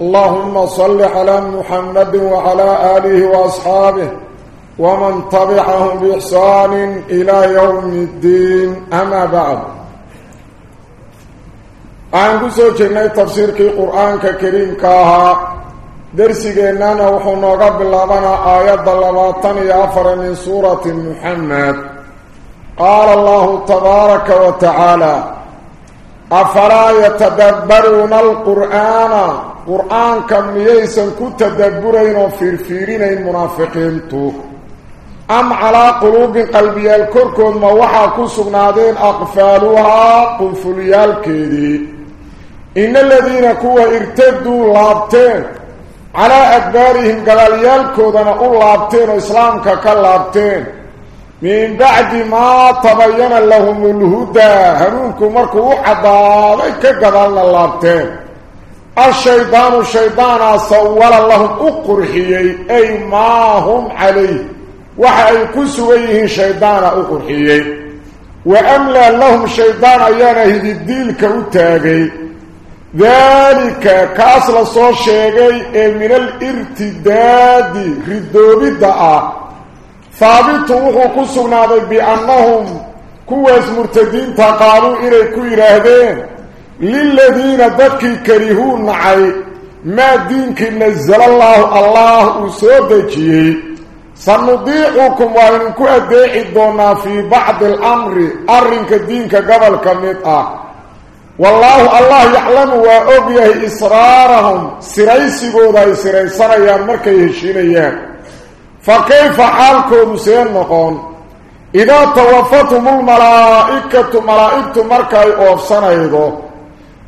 اللهم صل على محمد وعلى آله وأصحابه ومن طبعهم بإحسان إلى يوم الدين. أما بعد. أنجزو جميع تفسير القرآن الكريم كاها درسي جنانا وحونا قبل لنا آيات اللباطن يعفر من سورة محمد. قال الله تبارك وتعالى أفلا يتدبرون القرآن؟ قرآن كم يسن كنت تدبرين وفرفيرين المنافقين تو أم على قلوب قلبي الكركون ما وحا كسغنا دين أقفالوها قنفليا الكيدي إن الذين كوا ارتدوا لابتين على أكبارهم قلاليا الكودان أقول لابتين وإسلام كاللابتين من بعد ما تبين لهم الهدى هنونكو مركو حبابي كقضان اللابتين الشيطان الشيطان صور لهم أقرحيي أي ما هم عليه. وحي كسويه شيطان أقرحيي. وأملى لهم شيطان أيانه بالدلك التاغي ذلك كاسل صور شيغي من الارتداد ردو بدعا فابطوه كسونا بأنهم كواز مرتدين تقالوا إلي إليكو إرهدين للذين ذكي كرهون معي. ما دينك نزل الله الله سودجيه سنضيعكم وإنكو أدعي دونا في بعض الأمر. أرنك دينك قبل كميتا. والله الله يعلم وأبيه إصرارهم. سريسي قودة سريسر أيام مركي يهشين أيام فكيف حالكم سيئن نقول إذا توفتم الملائكة ملائكة مركة أوفسان دو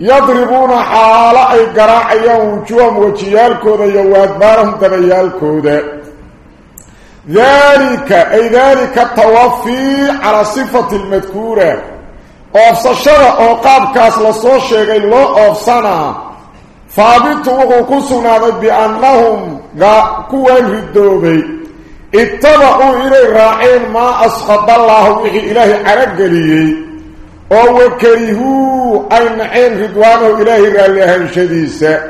siraysigooda ay siraysanayaan markay heshinayaan fa kayfa xaalkoodu see noqon idaa tawafathum ulmalaa'ikatu malaa'igtu markaay oofsanaydo yadribuuna xaalo ay garaacayaan wujuuham wejiyaalkooda iyo waadbaarahum dabayaalkooda daalika ay daalika tawafii calaa sifati almadkuura oofsashada oo qaabkaas lasoo أو وكرهو أي نعين رضوانه إلهي قال لها الشديسة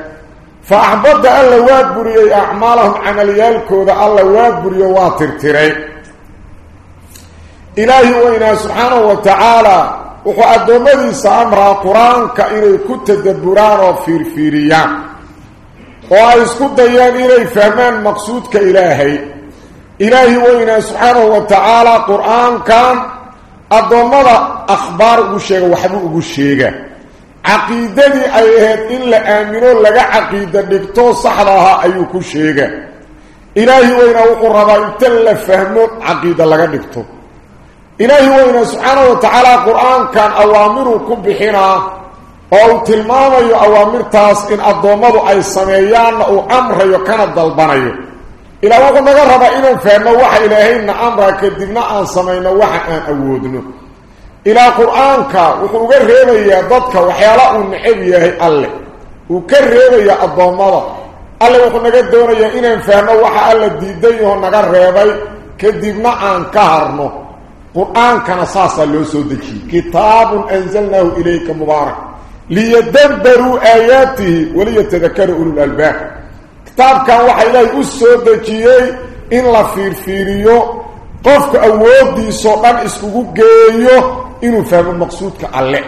فأحبط الله وادبري اي أعمالهم عمليالكو ده الله وادبري واترتري إلهي وإنا سبحانه وتعالى وخو أدومدي سأمرا قرآن كإلي كت دبران وفيرفيريا وخو أسكت ديان إلي فهمان مقصود كإلهي إلهي وإنا سبحانه وتعالى قرآن كان addoommada akhbaar ugu sheega waxbuu ugu sheega caqiidadii ay ahayd in la aamino laga caqiida dhigto saxda ahaa ayuu ku sheega ilaahi weynaa wuxuu rabaa inta la fahmo caqiida laga dhigto ilaahi weynaa subxaanahu wa tacaala qur-aankan awaamiruu ku bixinaa oo uu tilmaamayo awaamirtaas in addoommadu ay sameeyaanna uu amrayo kana dalbanayo ilaa wuxuu naga rabaa inaan fahno waxa ilaahayna amraa kadibna aan samayno waxa aan awoodno ilaa qur-aanka wuxuu uga reebayaa dadka waxyaala uu necab yahay alle uu ka reebayaa addoommada alle wuxuu naga doonayaa inaan fahno waxa alla diidan yaho naga reebay kadibna aan ka harno qur-aankana saasaa loo soo dejiyey kitaabun anzalnaahu ilayka kitaabkan waxaa ilaahay u soo dejiyey in la fiirfiiriyo qofka awooddiisoo dhan iskugu geeyo inuu fahmo maqsuudka alle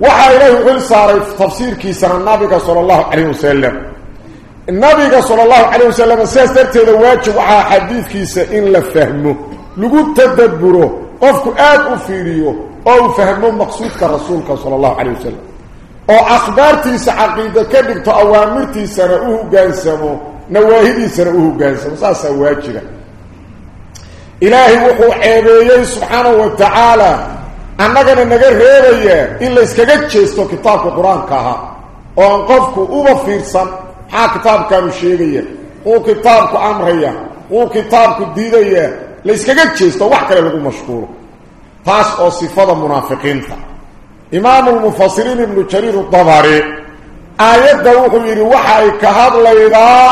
waxaa ilaahay xil saaray tafsiirkiisana nabiga sala allahu calayh wasalam nabiga sala allahu calayh wasalam sidaas darteeda waajib waxaa xadiidkiisa in la fahmo lagu tadabburo qofku aada u fiiriyo oo uu fahmo maqsuudka rasuulka sala allahu calayh wasalam oo akhbaartiisa caqiida ka dhigto awaamirtiisana u hoggaansamo nawaahidiisana u hoggaansamo saasaa waajiba ilaahay wuxuu ceebeeyey subxaanahu wa tacaala annagana naga reebaya in layskaga jeesto kitaabka qur-aanka ahaa oo aan qofku uba fiirsan maxaa kitaabkaanu sheegaya uu kitaabku amraya uu kitaabku diidaya layskaga jeesto wax kale lagu mashquulo taas oo sifada munaafiqiinta إمام المفاصلين ابن شرير الطباري آيات دوه يري وحاي كهاد ليدا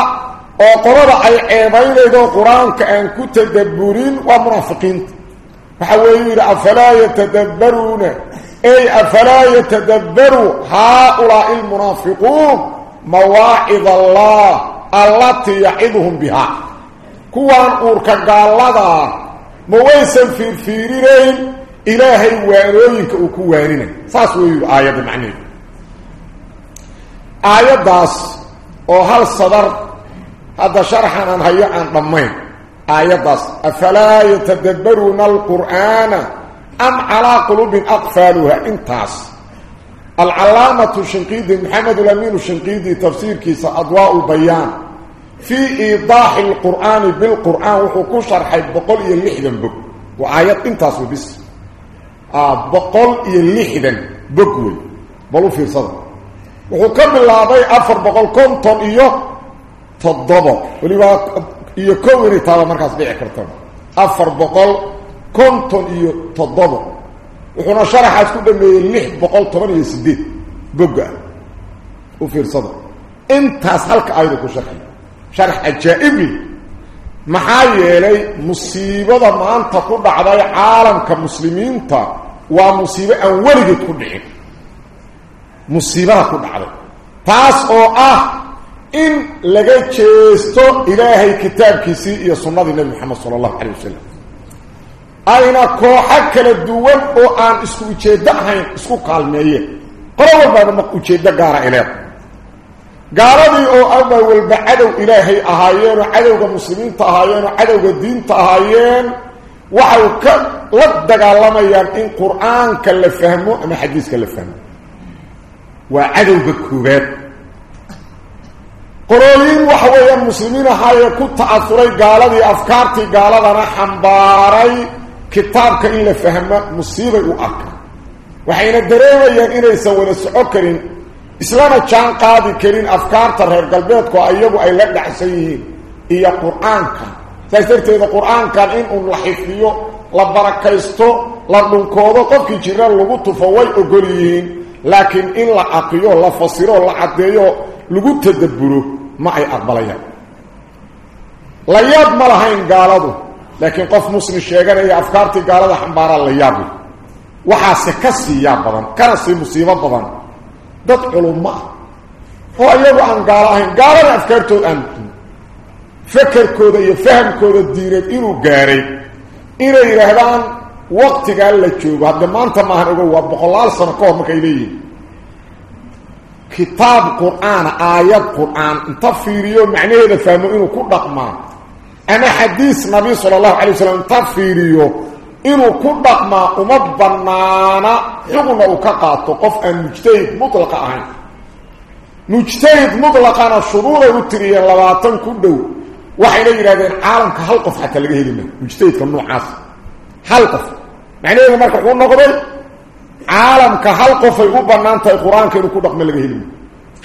وقرر أي عيباي ليدا القرآن كأن كتدبرين ومرافقين. فحوير أفلا يتدبرون. أي أفلا يتدبروا هؤلاء المرافقون؟ مواعظ الله التي يعيدهم بها. كوان أوركا قال لدا مويسا في الفيريرين إلهي وعلوينك وكو وعلينا ساس ويو آيات معنية آيات داس. وهل صدر. هذا شرحنا نهي عن قمين آيات داس. أفلا يتدبرون القرآن أم على قلوب أقفالها؟ انتاس العلامة الشنقيد محمد الأمين الشنقيد تفسير كيس أضواء بيان في إيضاح القرآن بالقرآن وحكو شرحي بقول يلي حدن بك وآيات انتاس بسم آه، بقل يلحدا بقول بلو في صدر. وكم اللعبي أفر بقل كنتم إيو تضبع ولي باك إيو كوري تابع مركز بيع كرتون. أفر بقل كنتم إيو تضبع وكنا شرح اسكو بمي يلح بقول طبعا يسديد بقول. وفي صدر. إنت اسهلك إيدك شرحي شرح. اجائبي محايا إلي مصيبة ما أنت قد عدى عالم كمسلمين تابع musiibo aan weligeed ku dhicin musiibada ku dhacday taas oo ah in laga jeesto ilaahay kitaabkiisii iyo sunnadii nebi moxamed sala allahu calay wasalam ayna kooxo kala duwan oo aan isku ujeeddo ahayn isku kaalmeeyeen qolo walbaaba ma ujeeddo gaara ileed gaaladii oo ama walba cadow ilaahay ahaayeenoo cadowga muslimiinta ahaayeenoo cadowga diinta ahaayeen waxay ka la dagaalamayaan in qur-aanka la fahmo ama xadiiska la fahmo waa cadowga koobaad qolooyin waxa weeyaan muslimiin ahaayee ku ta'asuray gaaladii afkaartii gaaladana xambaaray kitaabka in la fahmo musiibay u arka waxayna dareemayaan inaysan wada soco karin islana jaan qaadi karin afkaarta reer galbeedku iyagu ay la dhacsan yihiin iyo qur-aanka la dhunkoodo qofkii jira lagu tufo way ogol yihiin laakiin in la aqiyo la fasiro la caddeeyo lagu tadabburo ma ay aqbalayaan la yaab ma lahayn gaaladu laakiin qof muslim sheeganaya afkaartii gaalada xambaaraa la yaabi waxaase ka sii yaab badan kana sii musiibo badan dad culummo ah oo iyagu aan gaalo gaalada afkaartooda aan hadde maanta maahan ogo waa boqolaal sano ka hor markay leeyihin kitaab qur-aana aayad qur-aan inta fiiriyo macnaheeda fahmo inuu ku dhaqmaa ama xadiis nabi sala allahu calay wasalam inta fiiriyo inuu ku dhaqmaa uma banaana xugna uu ka qaato qof aan mujtahid mutlaqa ahayn mujtahid mutlaqana shuruuday u tiriyeen labaatan ku dhow waxayna yidhahdeen caalamka hal qof xataa laga heli ma mujtahidka noocaas hal qof macnaheedu marka wuxuu noqday caalamka hal qofay u bannaan tahay qur-aanka inuu ku dhaqmo laga heli ma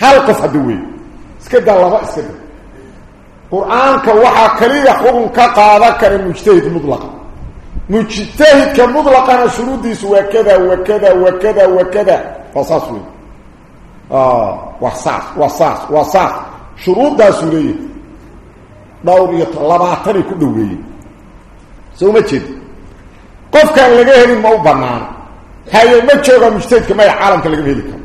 hal qof hadda wey iska daa laba iska da qur-aanka waxaa kaliya xukun ka qaadan kara mujtahid mutlaqa mujtahidka mutlaqana shuruuddiisu waa kada wa kada wa kada wa kada waa saas wey waa saas waa saas waa saas shuruuddaasuu leeyahay jooga mujtahidka maya caalamka lagama heli karo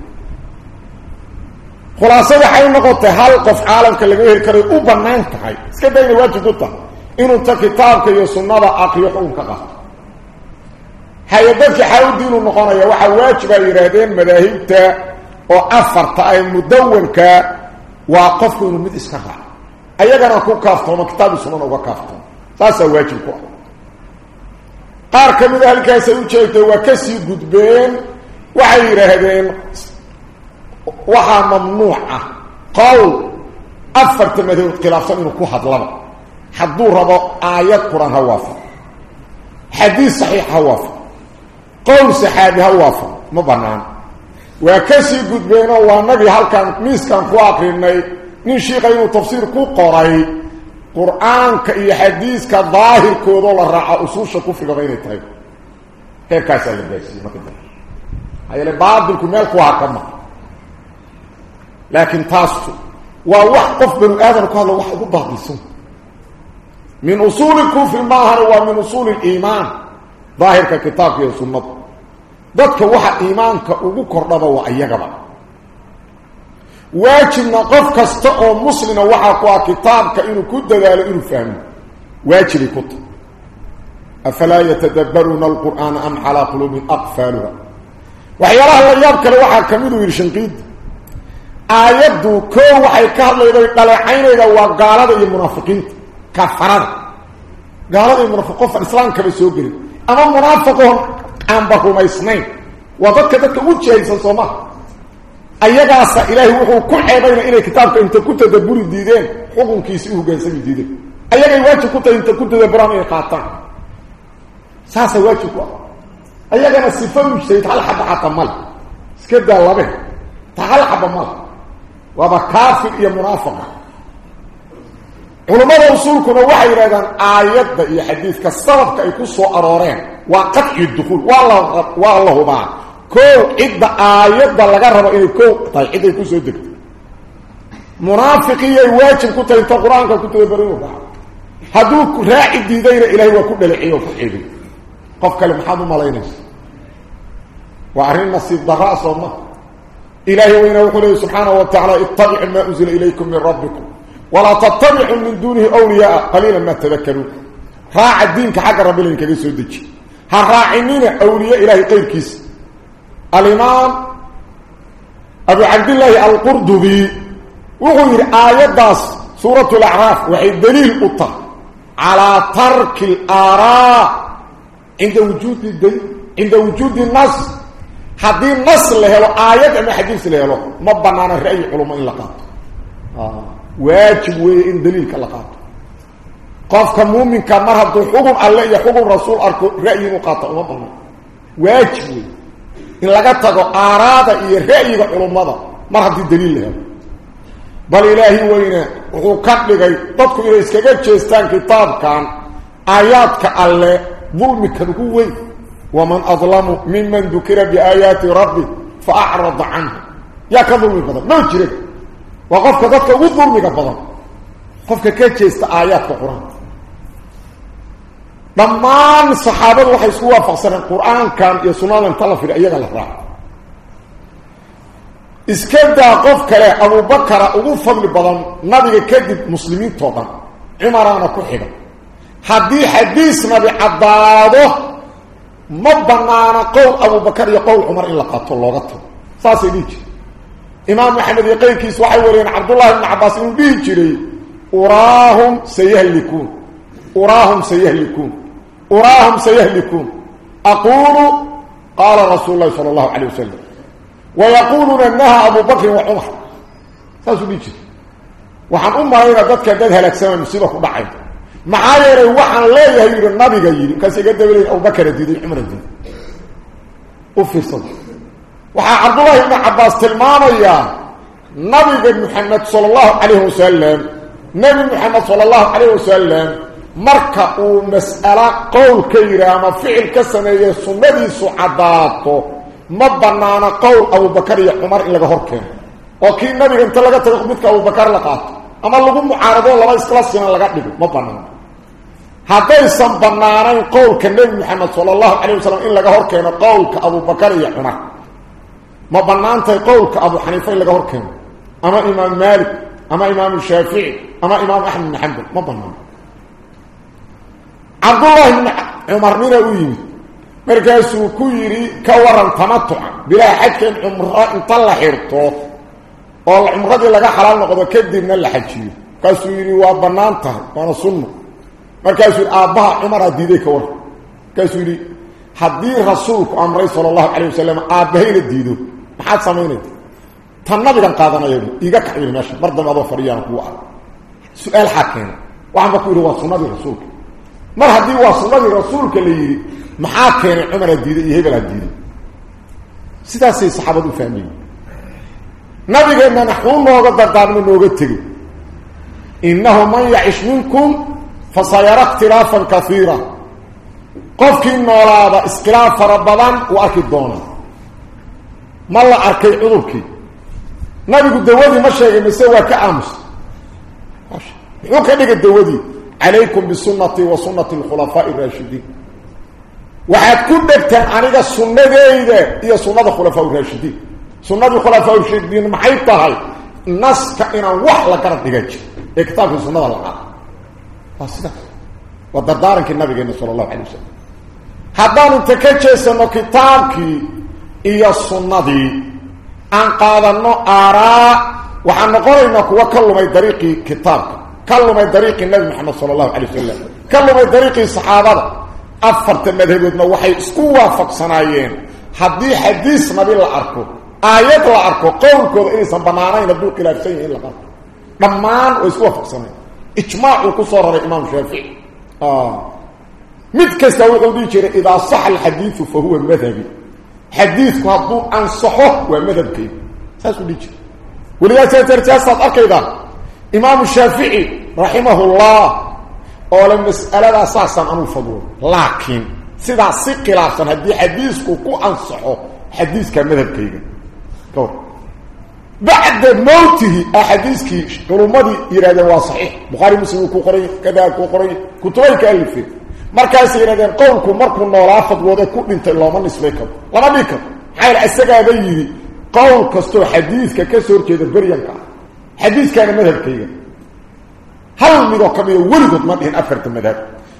khulaasada waxay noqotay hal qof caalamka laga heli karay u banaan tahay iska dayna waajib u tahay inuu ta kitaabka iyo sunnada aqriyo xukun ka qaato haye dadkii xawdiinu noqonaya waxaa waajib ay yidhaahdeen madaahibta oo afarta ay mudawanka waa qofku inuu mid iska raaco ayagana ku kaaftoomo kitaabi sunnada uga kaaftoomo saasaa waajib ku ah qaar ka mid a halkaasay u jeegtay waa kasii gudbeen waxay yidhaahdeen waxaa mamnuuc ah qowl afarta madhabood khilaafsan inuu ku hadlaba hadduu rabo aayad quran ha waafaq xadiis saxiix ha waafaq qowl saxaabi ha waafaq ma banaano وكسي قد بينه من شيخ إنه تفسير كو قرأي. قرآن كأي حديث كظاهر كودول الرعا أصوش كفر غير التعيب غير كاسا يبقى ما كده هاي لبعض الكمال كوها كما لكن تاسو. ووحقف بن آدم قال له وحق بعض السنة من أصول الكفر ماهر ومن أصول الإيمان. ظاهر ككتاب يا سنة. ضدك وحا إيمانك أبو كردبا وأيقبا واجبنا قف كستقو مسلم وحا كوا كتابك إنو كد ذلك إنو فهم واجب كت أفلا يتدبرون القرآن أم على قلوب أقفالها وحيالها الله يبكى لوحا كميدو يرشنقيد آيادو كو وحي iyo munaafiqiinta kafarada. Gaalada iyo munaafiqofa islaamka bay soo gelin. Ama munaafiqoon aan barumaysnayn waa dadka dadka u jeeysan sooma ايغاسا الله و هو كل حيبين إلى كتابك انت كنت تدبر ديدين حكمك سي هوغانسن ديدين ايغاي واجب كنت انت كنت تدبر امي قاطع ساسا واجبك ايغانا سيفم سيت على حد عطمل سكد الله به تعال عطمل وبكاف يا مرافقه علماء رسولكم وحي رايدان ايات ده يا حديث كسبك اي كسو ارورين وقت الدخول والله والله ما كو عيد بايه با لا ربا ان كو طيحيد كو سو دغ منافقيه واجب كنت في القران كنت بريو حدوك راعي ديدين إلى هو كو دلخيو فخيد قف كلام حد ما لينس وعرين نصيب ضراس وما الهي وين يقول سبحانه وتعالى اتبع ما انزل اليكم من ربكم ولا تتبع من دونه اولياء قليلا ما تذكرون راع الدين كحق ربنا كدي سو دجي ها راعينين اولياء الهي قيركيس الإمام أبي عبد الله القردبي وغير آيات سورة الأعراف وهي الدليل قطة على ترك الآراء عند وجود الدليل عند وجود النص هذه النص له آيات أم حديث له ما بنانا رأي علماء لقاط واجب وإن دليل لقاط قف كمومن كمرهب دو حكم الله يحكم رسول رأي مقاطع ما بنانا واجب وإن in laga tago aaraada iyo ra'yiga culummada mar haddii daliil la helo bal ilaahi weyne wuxuu ka dhigay dadku inay iskaga jeestaan kitaabkan aayaadka alle dulmikan ugu weyn ومن أظلم ممن ذكر بآيات ربه فأعرض عنه يا كظلم بدن ما جرى وقفك ذاتك ضمان الصحابة وحي سوا فصل القرآن كان يسنان انطلع في الأيام الأخرى اسكدا قفك له أبو بكر أبو فضل بدن نبي كذب مسلمين طبعا عمرانا كحدا حدي حديث نبي عباده ما بنانا قول ابو بكر يقول عمر الا قاتل لوغته ساسي ديج امام محمد يقول كيس wareen abdullah ibn abbas ibn bijri urahum sayahlikun urahum sayahlikun. أراهم سيهلكون. أقول قال رسول الله صلى الله عليه وسلم ويقولون أنها أبو بكر وعمر. سأسوا بيجي. وحن أمه إذا قد كان ذهلك سمع مصيبك وبعيد. معايا روحاً لا يهير النبي قيل. كسي قد قال أبو بكر دي دي عمر دي أفر صدق وحن عبد الله بن عباس تلمان نبي بن محمد صلى الله عليه وسلم. نبي محمد صلى الله عليه وسلم. مركا أو مساله قول كيره ما فعل كسنة يسو سنتي سعاداته ما بنانا قول ابو بكر يا عمر إلا لغه هركين أو كي النبي انت لغه تخمد ابو بكر لقات اما لو معارضه لو اسلاسنا لغا دغ ما بنانا هذا سن بنانا قول النبي محمد صلى الله عليه وسلم إلا لغه هركين قول كأبو بكر يا عمر ما بنانا قول كأبو حنيفه لغه هركين اما امام مالك اما امام الشافعي اما امام احمد بن حنبل ما بنانا waran tamatuca bilaa xajka in cumro inta la xirto oo cumradii laga xalaal noqdo kadibna la xajiyo markaasuu yidhi waa bannaan tahay waana sunno markaasuu yidhi aabbaha cumaraa diiday ka war markaasuu yidhi haddii rasuulku amray sala allahu calayh wasalam aabbahayna diido maxaad samaynaysa tan nabigan qaadanaya iiga kacbin meesha mar dambe adoo fadhiyaan kugu ah su-aal xaa keena waxaanba ku yidhi waa sunnadii rasuulka mar haddii waa sunnadii rasuulka la yidhi maxaa keenay cumaraa diiday iyo hebelaa diiday sidaasay saxaabadu fahmeen nabigeennana xuu nooga dardaarmo nooga tegay innahu man yacish minkum fasayara ikhtilaafan kaiira qofkii noolaada iskhilaaf fara badan uu arki doonaa ma la arkay cudurkii nabigu dawadii ma sheegay mise waa ka aamusa muxuu ka dhigay dawadii عليكم بسنتي وسنة الخلفاء الراشدين. وحد كنت بتن عنك السنة دي هي سنة الخلفاء الراشدين. سنة الخلفاء الراشدين محيطها الناس كأنا وحلة كانت ديجاج اكتاب في سنة العالم. فاسنا ودردارك النبي قلنا صلى الله عليه وسلم. هذا انتكتش اسم كتابك هي السنة دي. انقاذ انه آراء. وحن نقول إنك وكل ما يدريقي كتابك. كل ما طريق النبي محمد صلى الله عليه وسلم. كل ما طريق الصحابة. أفرت مذهبنا وحي اسكو وافق صنايين. حديث حديث ما بين العرق آيات العرق قول كل انس بمعنى ان دول كلا شيء إلا قط. ضمان واسكو وافق صنايين. إجماع وكسر الامام الشافعي آه. مثل كسوي قلبي جرى إذا صح الحديث فهو مذهبي. حديث قد انصحه ومذهبي فاسو ديجي ولذا سترجع صدقك اذا إمام الشافعي رحمه الله اول المساله أساسا عن الفضول. لكن سدا سقي لاخر هذه حديثك كو أنصحه. حديث كامل طيب. بعد موته أحاديثك رمضي يراد واصحيح. بخاري مسلم كوخري كذا كوخري كتبك الف مركز يراد قولك مركو نولا فضوده كو دنت لو ما نسبيك لا ما بيك. حيل اسغا بيدي. قول كستو حديثك كسورجيده بريانكا ah ka mida weligood ma dhihin afarta madhab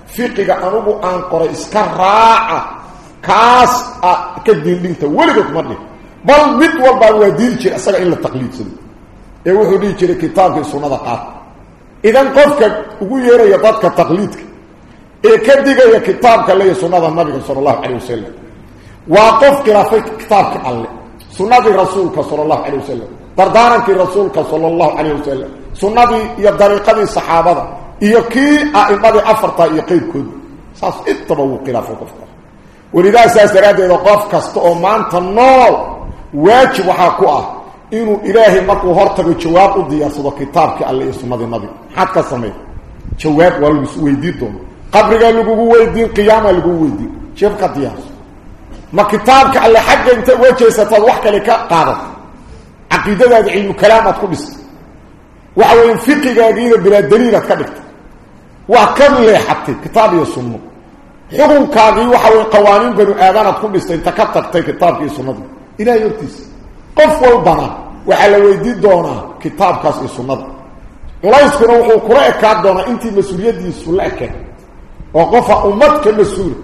fiqiga anugu aan qoray iska raaca kaas a ka diindhinta weligood ma dhihin bal mid walbaa waa diidi jira isaga in la taqliidsado ee wuxuu dhihi jiray kitaabkii sunnada qaata idan qofka ugu yeeraya dadka taqliidka ee ka digaya kitaabka leeya sunnada nabiga sala allahu calay wasalam waa qof khilaafay kitaabka alle sunnadii rasuulka sala allahu calay wasalam kii a'imadii afarta iyo qeybkooda saas intaba wuu khilaafay qofka welidaa saas daraaddeeda qof kasta oo maanta nool waajib waxaa ku ah inuu ilaahay markuu hortago jawaab u diyaarsado kitaabkii alle iyo sunnadii nabiga maxaad ka samey jawaab waa lagu weydiin doona qabrigaa lagugu weydiin qiyaamaa lagugu weydiin jeeb ka diyaarso ma kitaabka alle xagga inta uga jeesataad wax kale ka qaadato ka dhigtay waa ka leexatay kitaab iyo sunno xukunkaagii waxa wey qawaaniin banu aadanaad ku dhistay inta ka tagtay kitaabka iyo sunnada ilahay hortiisa qof walbana waxaa la weydiin doonaa kitaabkaas iyo sunnada culayskuna wuxuu kula ekaan doonaa intii mas-uuliyadiisu la ekeen oo qofa ummad ka mas-uula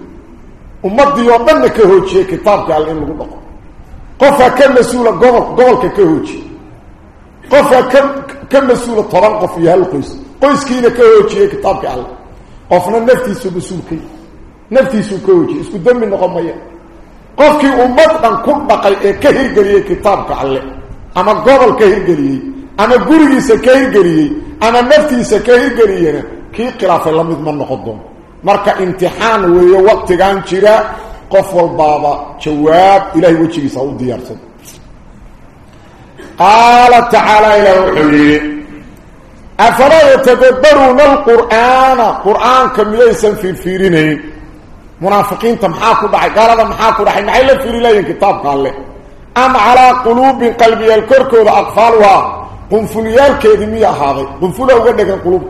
ummadii oo dhanna ka hoojiyey kitaabka alle in lagu dhaqo gobolka ka hoojiye qofaa ka ka mas-uula toban qof iyo hal qoys qoyskiina ka hoojiyey kitaabka alle qofna naftiisu mas-uulkay naftiisuu ka hoojiyey isku dembi noqon maya qofkii ummad dhan ku dhaqay ee ka hirgeliyey kitaabka alle ama gobol ka hirgeliyey ama gurigiisa ka hirgeliyey ama naftiisa ka hirgeliyena kii khilaafay la mid ma noqon doono marka imtixaan weeye waqtigan jira قفل بابا جواب إلى وجهي سعود ديارت قال تعالى إلى الحبيب أفلا يتدبرون القرآن قرآن كم ليس في الفيرين منافقين تمحاكوا بحي قال هذا محاكوا بحي نحي الله في الله ينكتاب قال لي أم على قلوب قلبي الكرك وأقفالها قنفلية الكاديمية هذه قنفلها وقدك القلوب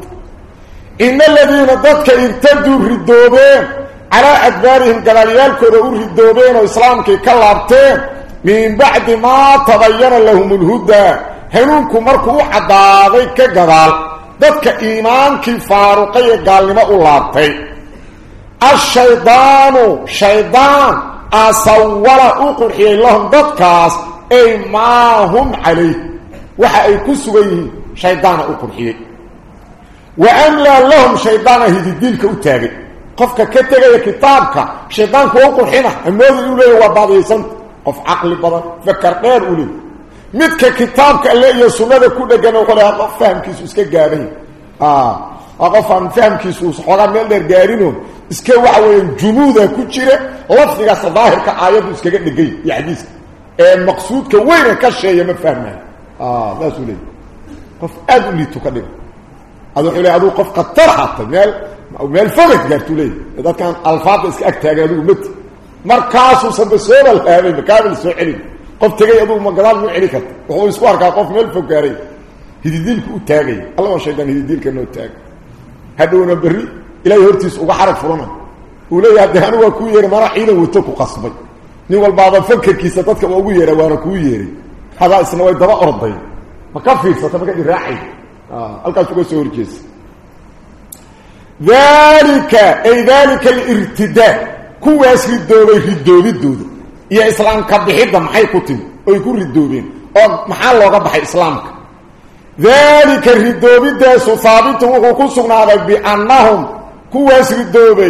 إن الذين ضدك ارتدوا في الدوبين على أدبارهم دلاليال كرؤوله الدوبين وإسلام كي كلابتين من بعد ما تضيّن لهم الهدى. هنونكو مركو عداغي كقدال ذاتك إيمان كي فاروقي قال لما أولادتي الشيطان شيطان أصول أقرحي اللهم ذاتكاس أي ما هم عليه. وحا أي كسوه شيطان أقرحي وأملأ لهم شيطان هذي الدين كأتاغي. Baadiyaysanta qof caqli badan fakar dheer u leey midka kitaabka alle iyo sunnada ku dhegan wuxuu leeyaa qof fahamkiisu iska gaabay waa qof aan fahamkiisu xoogaa meel dheer gaarino iska waxa weeyaan jumuuda ku jira lafdigaas daahirka aayaddu iskaga dhegay iyo xadiiska ee maqsuudka weyna ka sheeya ma fahmayo ah saasuu leeyahy qof aada u liito ka dhigo ad wuxuu leey aduu qof khatar hatay meel أو ميل فوق قالتوا لي إذا كان ألفاظ إسك اكتاغد مت. مركاسو سبسول الهامي مكابل سعلي قفت جاي ابو مقدار وعلي كت وهو اسكو اركا قف ميل فوق قاري. هيديلك وتاغي الله شيطان هيديلك انه تاغ هذو نبري إلى يورتيس أو حرك فرنا ولي هذا هو كو يير ما راح إلى وتك قصبي. ني وال بعض فكر كيسا ددك أو يير وأنا كو يير هذا اسمه دبا أرضي. ما كفي فتبقى راحي آه ألقى سوق سوركيس ذلك أي ذلك الارتداء. كو هو سيدوب الهدوب الدود يا إسلام كبحيد ما حي كنتم أو يكون ردوبين أو ما حا لوغه بخي إسلامك. ذلك الهدوب ده صفابته هو كسغنا بك بأنهم هو سيدوب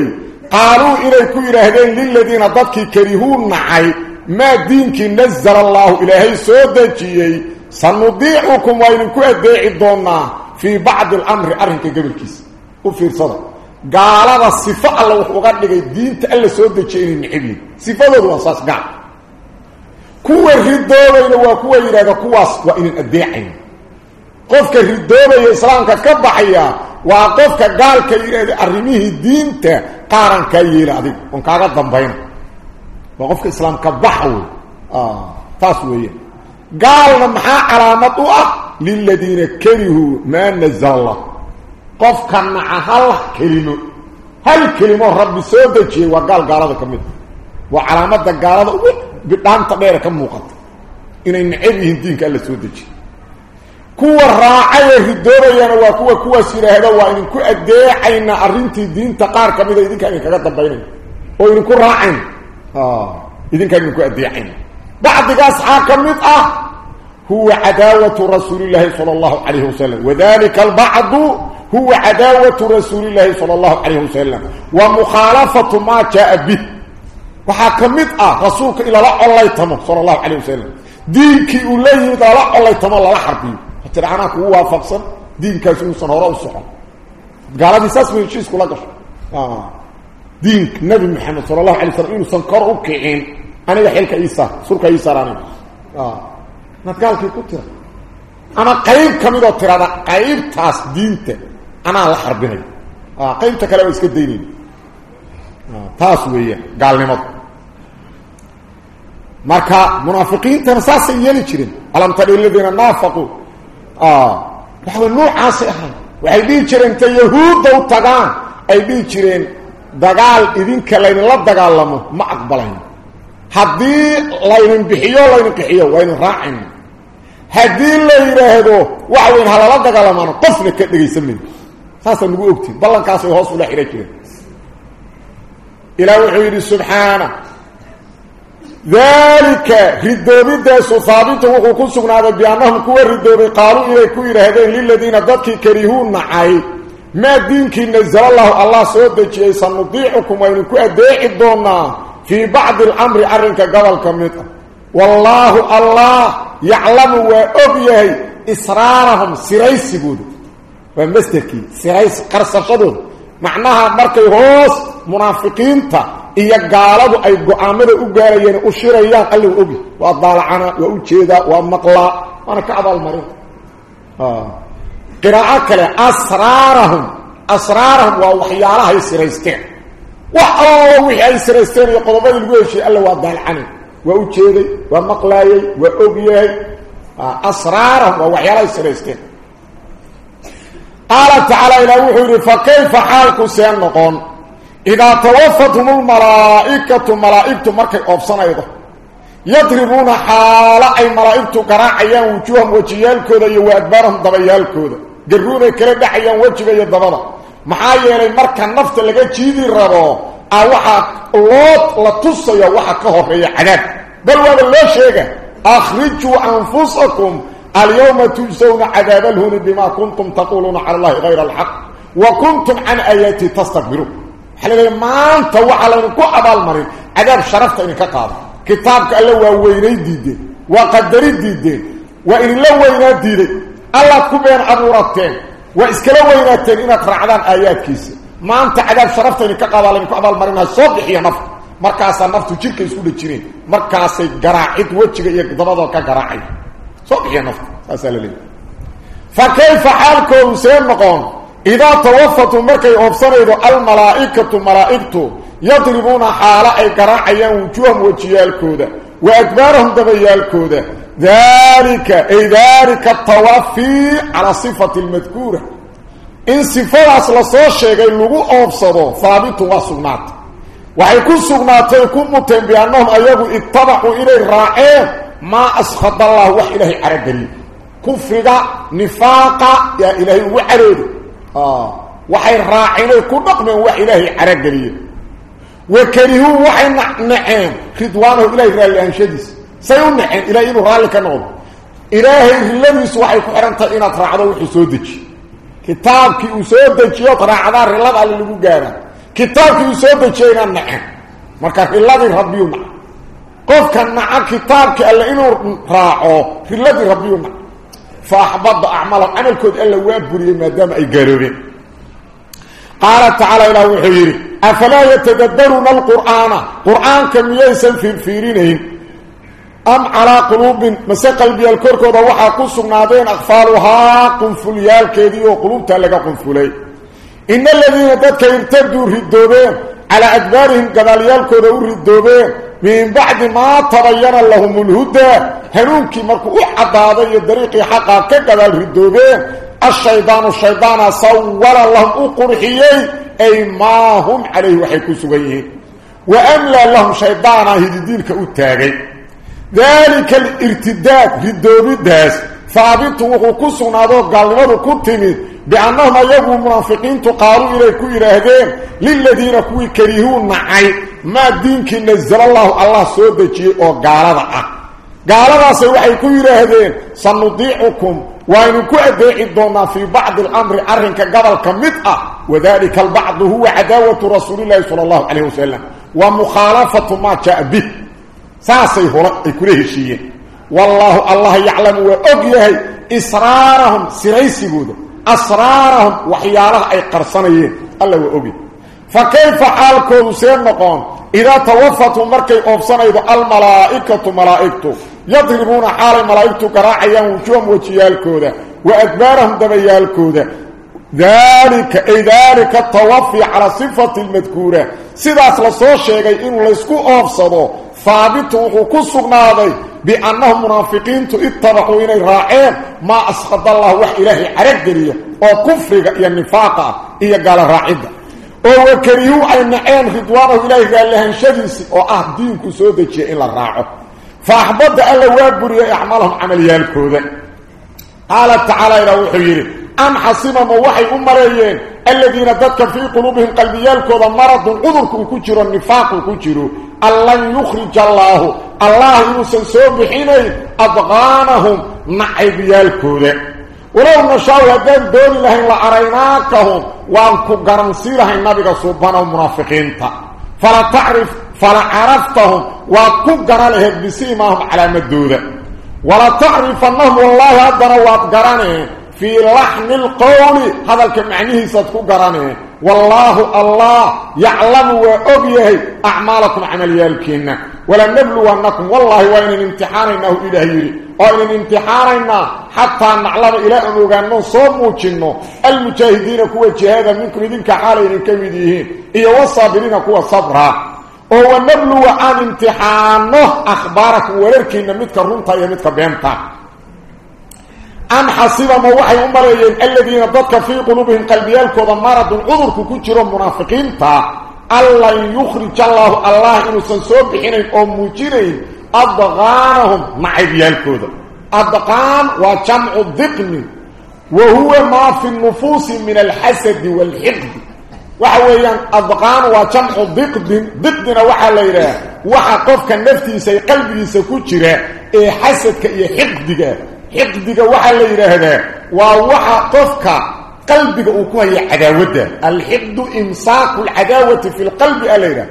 قالوا اليك يرهدين للذين ضك كرهون معي. ما دينك نزل الله الهي سودتي سنضيعكم وينكو أدعي دونا في بعض الأمر ارنك قبل كيسي inay necabyihin sifadoodu waa saas gaal kuwa ridoobayna waa kuwa yidhahda kuwaas waa inan addeecayn qofka ridoobaya islaamka ka baxaya waa qofka gaalka yidhahda arrimihii diinta qaaran kaa yeela adig oon kaaga dambayna waa qofka islaamka baxa wey taas weeyaan gaalna maxaa calaamad u ah liladiina karihuu maa nazala allah قف كان هل كلمه هل كلمه رب سودك وقال قالده كم وعلامه قالده بدان تبير كم وقت ان ان عيبه دينك الا سودك كو راعيه دوريان وكو كو سيره هذا وان كو ادعينا ارنتي دين تقار كم اذا كان كذا دبين أو ان كو راعين آه اذا كان كو ادعينا بعد قاس حاكم هو عداوه رسول الله صلى الله عليه وسلم وذلك البعض هو عداوة رسول الله صلى الله عليه وسلم ومخالفة ما جاء به. وحاكمت آه، رسولك إلى الله يتمه صلى الله عليه وسلم. دينك إليه إلى الله يتمه الله حربي. حتى لعناك هو فقصا دينك سنسان وراء السحر قال هذا ساس من الشيس كلا قشر آه. دينك نبي محمد صلى الله عليه وسلم سنقره كعين أنا يحيلك إيسا سرك إيسا راني آه. نتقال كي كتر أنا قريب كميدة ترادة قريب تاس دينته. Xarbinayo qaybta kale waa iska daynayna taas weeyaan gaalnimadu marka munaafiqiintana saasay yeeli jireen alam tara aladiina naafaquu waxba nuucaasay ahay waxay dhihi jireen ta yahuudda u tagaan ay dhihi jireen dagaal idinka laydinla dagaalamo ma aqbalayn haddii laydin bixiyo laydin qixiyo waa ydin raacayn haddii la yidhaahdo waxa weyn halala dagaalamaano qofna ka dhegaysan mayo saasaa nagu ogtiin ballankaasay hoos ula xidhan jireen ilaah wuxuu yidhi subxaana dalika ridoobidaasu haabitun wuxuu ku sugnaaday biannahum kuwa ridoobay qaaluu inay ku yidhaahdeen liladiina dadkii karihuu nacay maa diinkii nazala allahu allah soo dejiyey sanudiicukum waynu ku adeeci doonaa fii bacdi alamri arrinka gobolka mid ah wallaahu allah yaclamu waa og yahay israarahum siraysigooda ومستكي. سيعيس قرصة شدود معناها مركي غوص منافقين تا إيا قالدو أي قعامده أقاليين أشيريان قلو أبي وأضالعنا وأجيدا ومقلا. وأنا كعب المريض. آه. قراءة كلا. أسرارهم. أسرارهم ووحيالها يسيريستين وحوه وحيالي سيريستين يقضوا بي الوشي ألا وأضالعنا. وأجيدي وأمقلاي وأبيي آه. أسرارهم ووحيالها يسيريستين قال تعالى إلى وحوري فكيف حالك سينقون إذا توفتهم الملائكة ملائكة مركي أبصان أيضا. يضربون حالا أي ملائكة قراعيا وجوهم وجيالك وأدبارهم دبيالك قررون كلمة حيا وجيال يدبارا معايا إلي مركا النفط اللي قد جيدي الربو أوحا لوط لطصة يوحا كهو في حناك بل وأنا الله شيئا. أخرجوا أنفسكم اليوم تجزون عذاب الهون بما كنتم تقولون على الله غير الحق وكنتم عن آياتي تستكبرون. حلقة ما أنت وعلمك أبا المريض عذاب شرفت إنك قاضي. كتابك الله ويري ديدي. وقدر ديدي. وإن الله وينا ديدي. الله كبير أبو ربتين. وإسك الله وينا تنين عذاب آيات كيسي ما أنت عذاب شرفت إنك قاضي. لأنك أبا المريض صبح يا نفط مركز النفط جيرك يسود الجنين. مركز قراعيت وجهك يقضبضك قراعيت فوجنف اسالين فكيف حالكم سيمقون إذا توفت مركي اوفسريد الملائكة ملائكته يضربون حال اي قرعيا وجوه وجيالكوده وأكبارهم دبيالكوده ذلك أي ذلك التوفي على صفة المذكورة. إن صفة أصل سو شيغي لوو اوفسدو ثابت وسنات وهيكون سنات يكون متبيانهم ايغو اتبعوا إلى الرائع ما أسخط الله وحي إلهي عربي. كفرق نفاق يا إلهي وعربي آه. وحي الراعين كنق من وحي إلهي عربي. وكره وحي نعيم. خدوانه إلهي إلهي أنشدس سيون نعيم. إلى إلهي رالك نعود إلهي إلهي سوحي فأرنت إنا ترعضه وحسودك كتابك وسودك يطرعضه رلاب على كتاب كتابك وسودك إنا نعيم. مركز الله ربي ومعه. قفكن مع كتابك الا انه راعه في الذي ربينا فاحبط اعمال أنا الكود الا وابري ما دام اي غيرين قال تعالى إلى وحيري افلا يتدبرون القران قران كم ليس في فيرين ام على قلوب مسقل بي الكركود وحا قسنادين اقفالها قنفل يالكدي وقلوب تلقى قنفلي ان الذين تتكيرتدوا ردوبين على ادبارهم قبل يالكود ردوبين من بعد ما تبين لهم الهدى هنوك مركو إيه عبادة يدريق حقا كذل الهدوبين الشيطان الشيطان صور لهم إيه قرحيين أي ما هم عليه وحيكو سبيهين وأملى لهم شيطانا هدديلك أتاقي. ذلك الارتداد هدوبين داس. ثابت وقصنا ذو قلبه كتنه بأنهم أيقوا المنافقين تقالوا إليكوا إلهدين للذين كوي كريهون معاي ما الدين كي نزل الله الله سودكي أو قالوا قالوا سيوا أيقوا إلهدين سنضيعكم. وأنكوا أدعي الدونا في بعض الأمر أرهن كقبل كمتأ وذلك البعض هو عداوة رسول الله صلى الله عليه وسلم. ومخالفة ما جاء به. ساسي هراء كله الشيء والله الله يعلم وأقله إصرارهم سريسي بوده. أسرارهم وحياله أي قرصانيين الله وأبي فكيف حالكم سيئن نقوم إذا توفتهم مركي أفسنا إذا الملائكة ملائكته يضربون حال الملائكة كراعيا وشوهم وشيالكودة وأكبارهم دميالكودة ذلك أي ذلك التوفي على صفة المذكورة. سيداس لصوشيغي إنو ليسكو أفسدو ثابت وكسقناه بأنهم منافقين اتبعوا إلى الرائع ما أسخط الله وحده ارجلي أو كفر يا نفاق يا قال الرائع أو كريو ان ان رضوان الله قال له شمس أو اهدينك سودجه إلى الرائع فاحبط الاواب أعمالهم عمليا يالكوده قال تعالى إلى وحير أم حسب ما وحي امرين الذين ذكر في قلوبهم قلبيا الكوده مرض. قدركم كجر النفاق كجروا. الله يخرج الله. الله يسلسوب أبغانهم مع نعيب يالكود ولو نشاو يدين دون الله إلا عريناكهم وأنكو قرنسي لهم نبي سبحانه المنافقين فلا تعرف فلا عرفتهم وأنكو قرنسي بسيماهم على مدودة. ولا تعرف أنهم والله أدنوا أبقرانهم في لحن القول. هذا كمعنيه ستكو قرنسي والله الله يعلم وأبيه أعمالكم عمليالكين ولن نبلونكم والله وإن الامتحاننا إلهي. وإن الامتحاننا حتى نعلم إلى أنه صوموكينو المجاهدين كوة جهادا منكم إذن كحالين كمديهين إيا والصابرين كوة صبرا. وهو نبلو عن امتحانه أخباركم ولركين متك أم حسب ما وحي أمريين الذين ضدك في قلوبهم قلبيالكو مرض عذرك كجر منافقين الله يخرج الله الله إنه سنسوب بحين أم مجرين أضغانهم معيبيالكو الضغان وجمع الضقن وهو ما في النفوس من الحسد والحقد. وحويا الضغان وجمع الضقن ضقنا وحا ليراه وحا قفك النفتي سي قلبي سكجره إيه حسدك إيه حقدك. حقدك وحا ليرهدا ووحا قفك قلبك وكوهي عداوته الحقد إمساك العداوة في القلب أليرا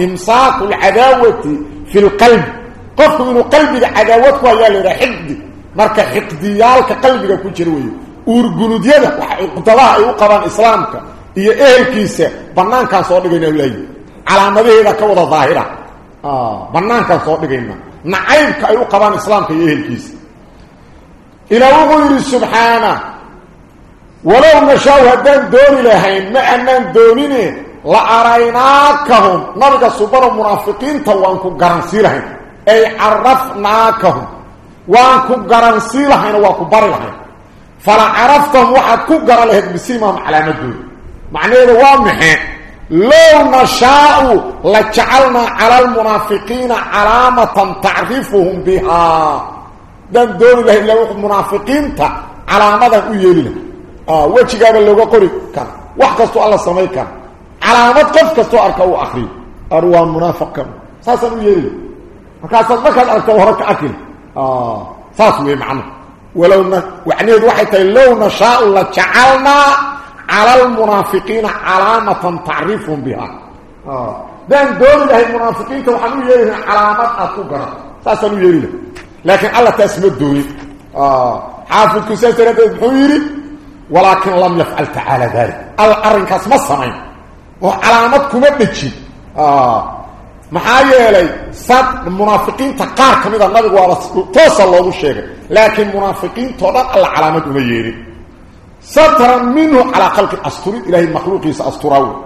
إمساك العداوة في القلب قفك من قلبك عداوتك وهي ليرا حقد مركا حقديالك قلبك كجروي ورقلود يدك وقتلاها أيو قران إسلامك إيا إهل كيسة بنان كان صادقين أولي calaamadaheeda ka wada daahira banaankaan soo dhigayna. Nacaybka ay u qabaan islaamka iyo ehelkiisa. إلى وغير سبحانه ولو نشاو هدان دوني لهين ما أنان دونيني لأريناكهم. نبقى سبرا منافقين توانكو قرنسي لهين. أي عرفناكهم. وانكو قرنسي لهين وانكو باري لهين. فلا عرفتهم وحدكو قرن لهين بسيمهم على مدون. معنى إذا وامحين لو نشاء لجعلنا على المنافقين علامة تعرفهم بها. Haddaan dooni lahayn ila wuxuu munaafiqiinta calaamadan u yeeli lahay wejigaaba looga qori kara wax kastoo alla samayn kara calaamad qof kastoo arka uu akriyo ar waa munaafiq kan saasaan u yeeli lahay markaasaad markaad aragta hore ka arkila saas wey macnuhu walow wacnaheedu waxay tahay low nashaau la jacalnaa cala almunaafiqiina calaamatan tacrifuhum biha daan dooni lahay munaafiqiinta waxaan u yeeli lahay calaamad aad ku garato saasaan u yeeli لكن الله تسمى الدوي حافظ آه. كسيسة ربك حويري؟ ولكن لم يفعل تعالى ذلك. الأرن كاسم الصمين وعلامتك مبتشي آه. محايا إلي ساد المنافقين تقارك من النبي ورسوله توصل الله الشيخ لكن المنافقين تقول الله علامتك مييري منه على خلق الأسطوري إلهي المخلوق يسأسطوره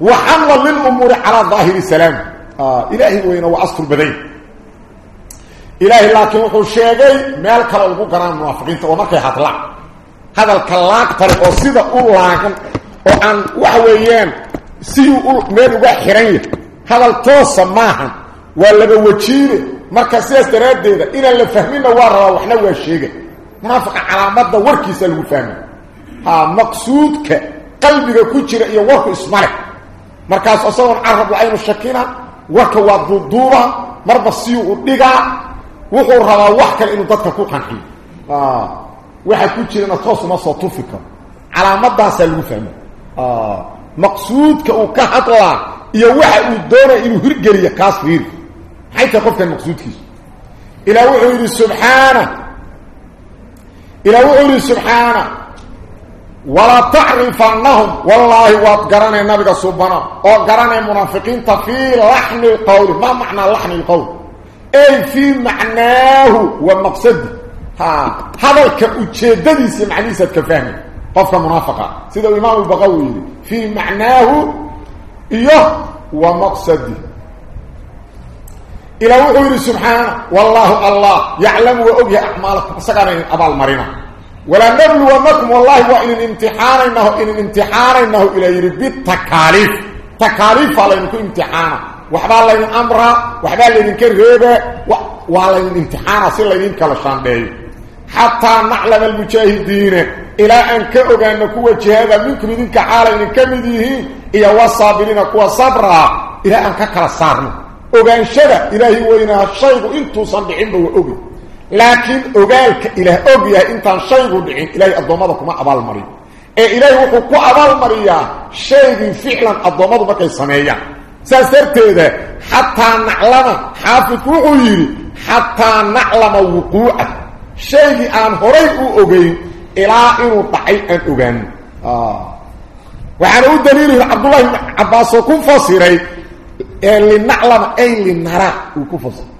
وحمل للأمور على ظاهر السلام آه. إلهي وينه وأسطور بذين إلهي لكن وحو الشيغي مالك لأبو قرام موافقين تقومك يحط لعب هذا الكلاك طريق وصيدة أول لكن وعن وحوهيان سيو أول مالي وحيرين هذا التوصى معها واللغة وچيرة مركزية استراد دينا إلا اللي فهمينا وارا وحنا هو الشيغي موافق على مدى وركي سلو فهمي ها مقصودك قلبك كتير إيا وحو اسمالك مركز أصول عرب العين الشكينا وكواد ضدورا مربصيو قدقا wuxuu rabaa wax kale inuu dadka ku qanciyo waxa ku jirana toos uma soo tufi karo calaamadaasaa lagu fahmi maqsuudka uu ka hadlaa iyo waxa uu doonaya inuu hirgeliyo kaas fiiri maxay tahay qofkan maqsuudkiisu ilaa wuxuu yidhi subxaana ilaa wuxuu yidhi subxaana wala tacrifannahum wallaahi waad garanay nabiga subana oo garanay munaafiqiinta fii laxni lqowli ma macnaa laxni lqowl أي في معناه ومقصد. ها هذا كأجدد سمعني ستكفهم طفل منافقة. سيدة الإمام البغوي في معناه إياه ومقصد إلى وعير سبحان والله الله يعلم وعبه أحمالك سكرة أبا المرينة ولا نبلو أنكم والله وإن الامتحان إنه, إن الامتحان إنه إلى يربي التكاليف تكاليف على إنكم امتحانه waxbaa laydin amraa waxbaa laydinka reebaa waa laydin imtixaana si laydin kala shaandheeyo xataa naclama almujaahidiina ilaa aan ka ogaano kuwa jihaada minkum idinka xaala idinka mid yihiin iyo wasaabiriina kuwa sabraa ilaa aan ka kala saarno ogaanshada ilaahay weynaa shaygu intuusan dhicinba waa ogi laakiin ogaalka ilaah og yahay intaan shaygu dhicin ilaahay addoommada kuma abaalmariyo ee ilaahay wuxuu ku abaalmariyaa shaygii ficlan addoommadu markay sameeyaan xaafidku wuxuu yidhi xataa naclama wuquuca shaygii aan horay u ogeyn ilaa inuu dhacay aan ogaano waxaana u daliilahi cabdullahi ibn cabbaas oo ku fasiray ee linaclama ay linara uu ku fasiray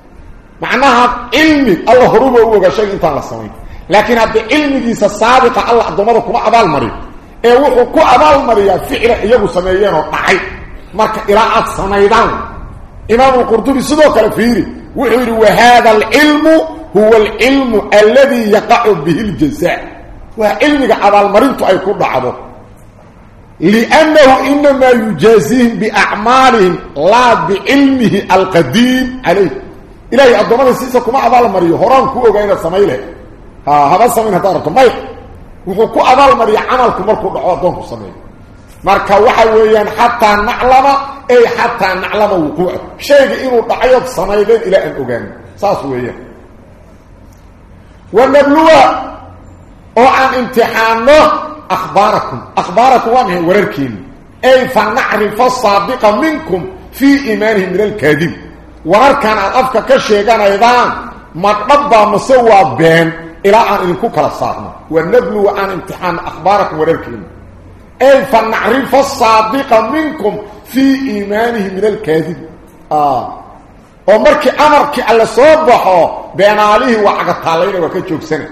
macnaha cilmi alla horuba u ogaa shayga intaan la samayn laakiin haddii cilmigiisa saabiqa alla addoommada kuma abaalmariyo ee wuxuu ku abaalmariyaa ficla iyagu sameeyeenoo dhacay marka ilaad sanaydan imam qurtubi sidoo kale fiiri wuxuu yiri wa hada al ilm huwa al ilm alladhi yaqa'u bihi al jazaa wa ilmiga abal لأنه إنما يجازيهم بأعمالهم لا بعلمه القديم عليه إلهي أدوماني سيساكو ما أضال مريه هران كو أغاين السميله هذا السمين هتاركم ميح وكو أضال مريه عملكم مركو دعوه دونكو السميله marka waxa weeyaan xataa naclama ay xataa naclama wuquuca shayga inuu dhacayood samaydeen ilaa aan ogaano saas weeyaan wanabluwa oo aan imtixaano akhbaarakum akhbaarakum waa maxay wararkeeni ay fa nacrifa saabiqa minkum fii iimaanihi min alkaadib wararkan aad afka ka sheeganaydaan ma dhabbaa mase waa been ilaa aan idinku kala saarno wanabluwa aan imtixaano akhbaarakum wararkeeni أي فنعرف الصادق منكم في إيمانه من الكاذب. ومرك أمرك على صباحه بين عليه وعقد طالعين وكتشوك سنة.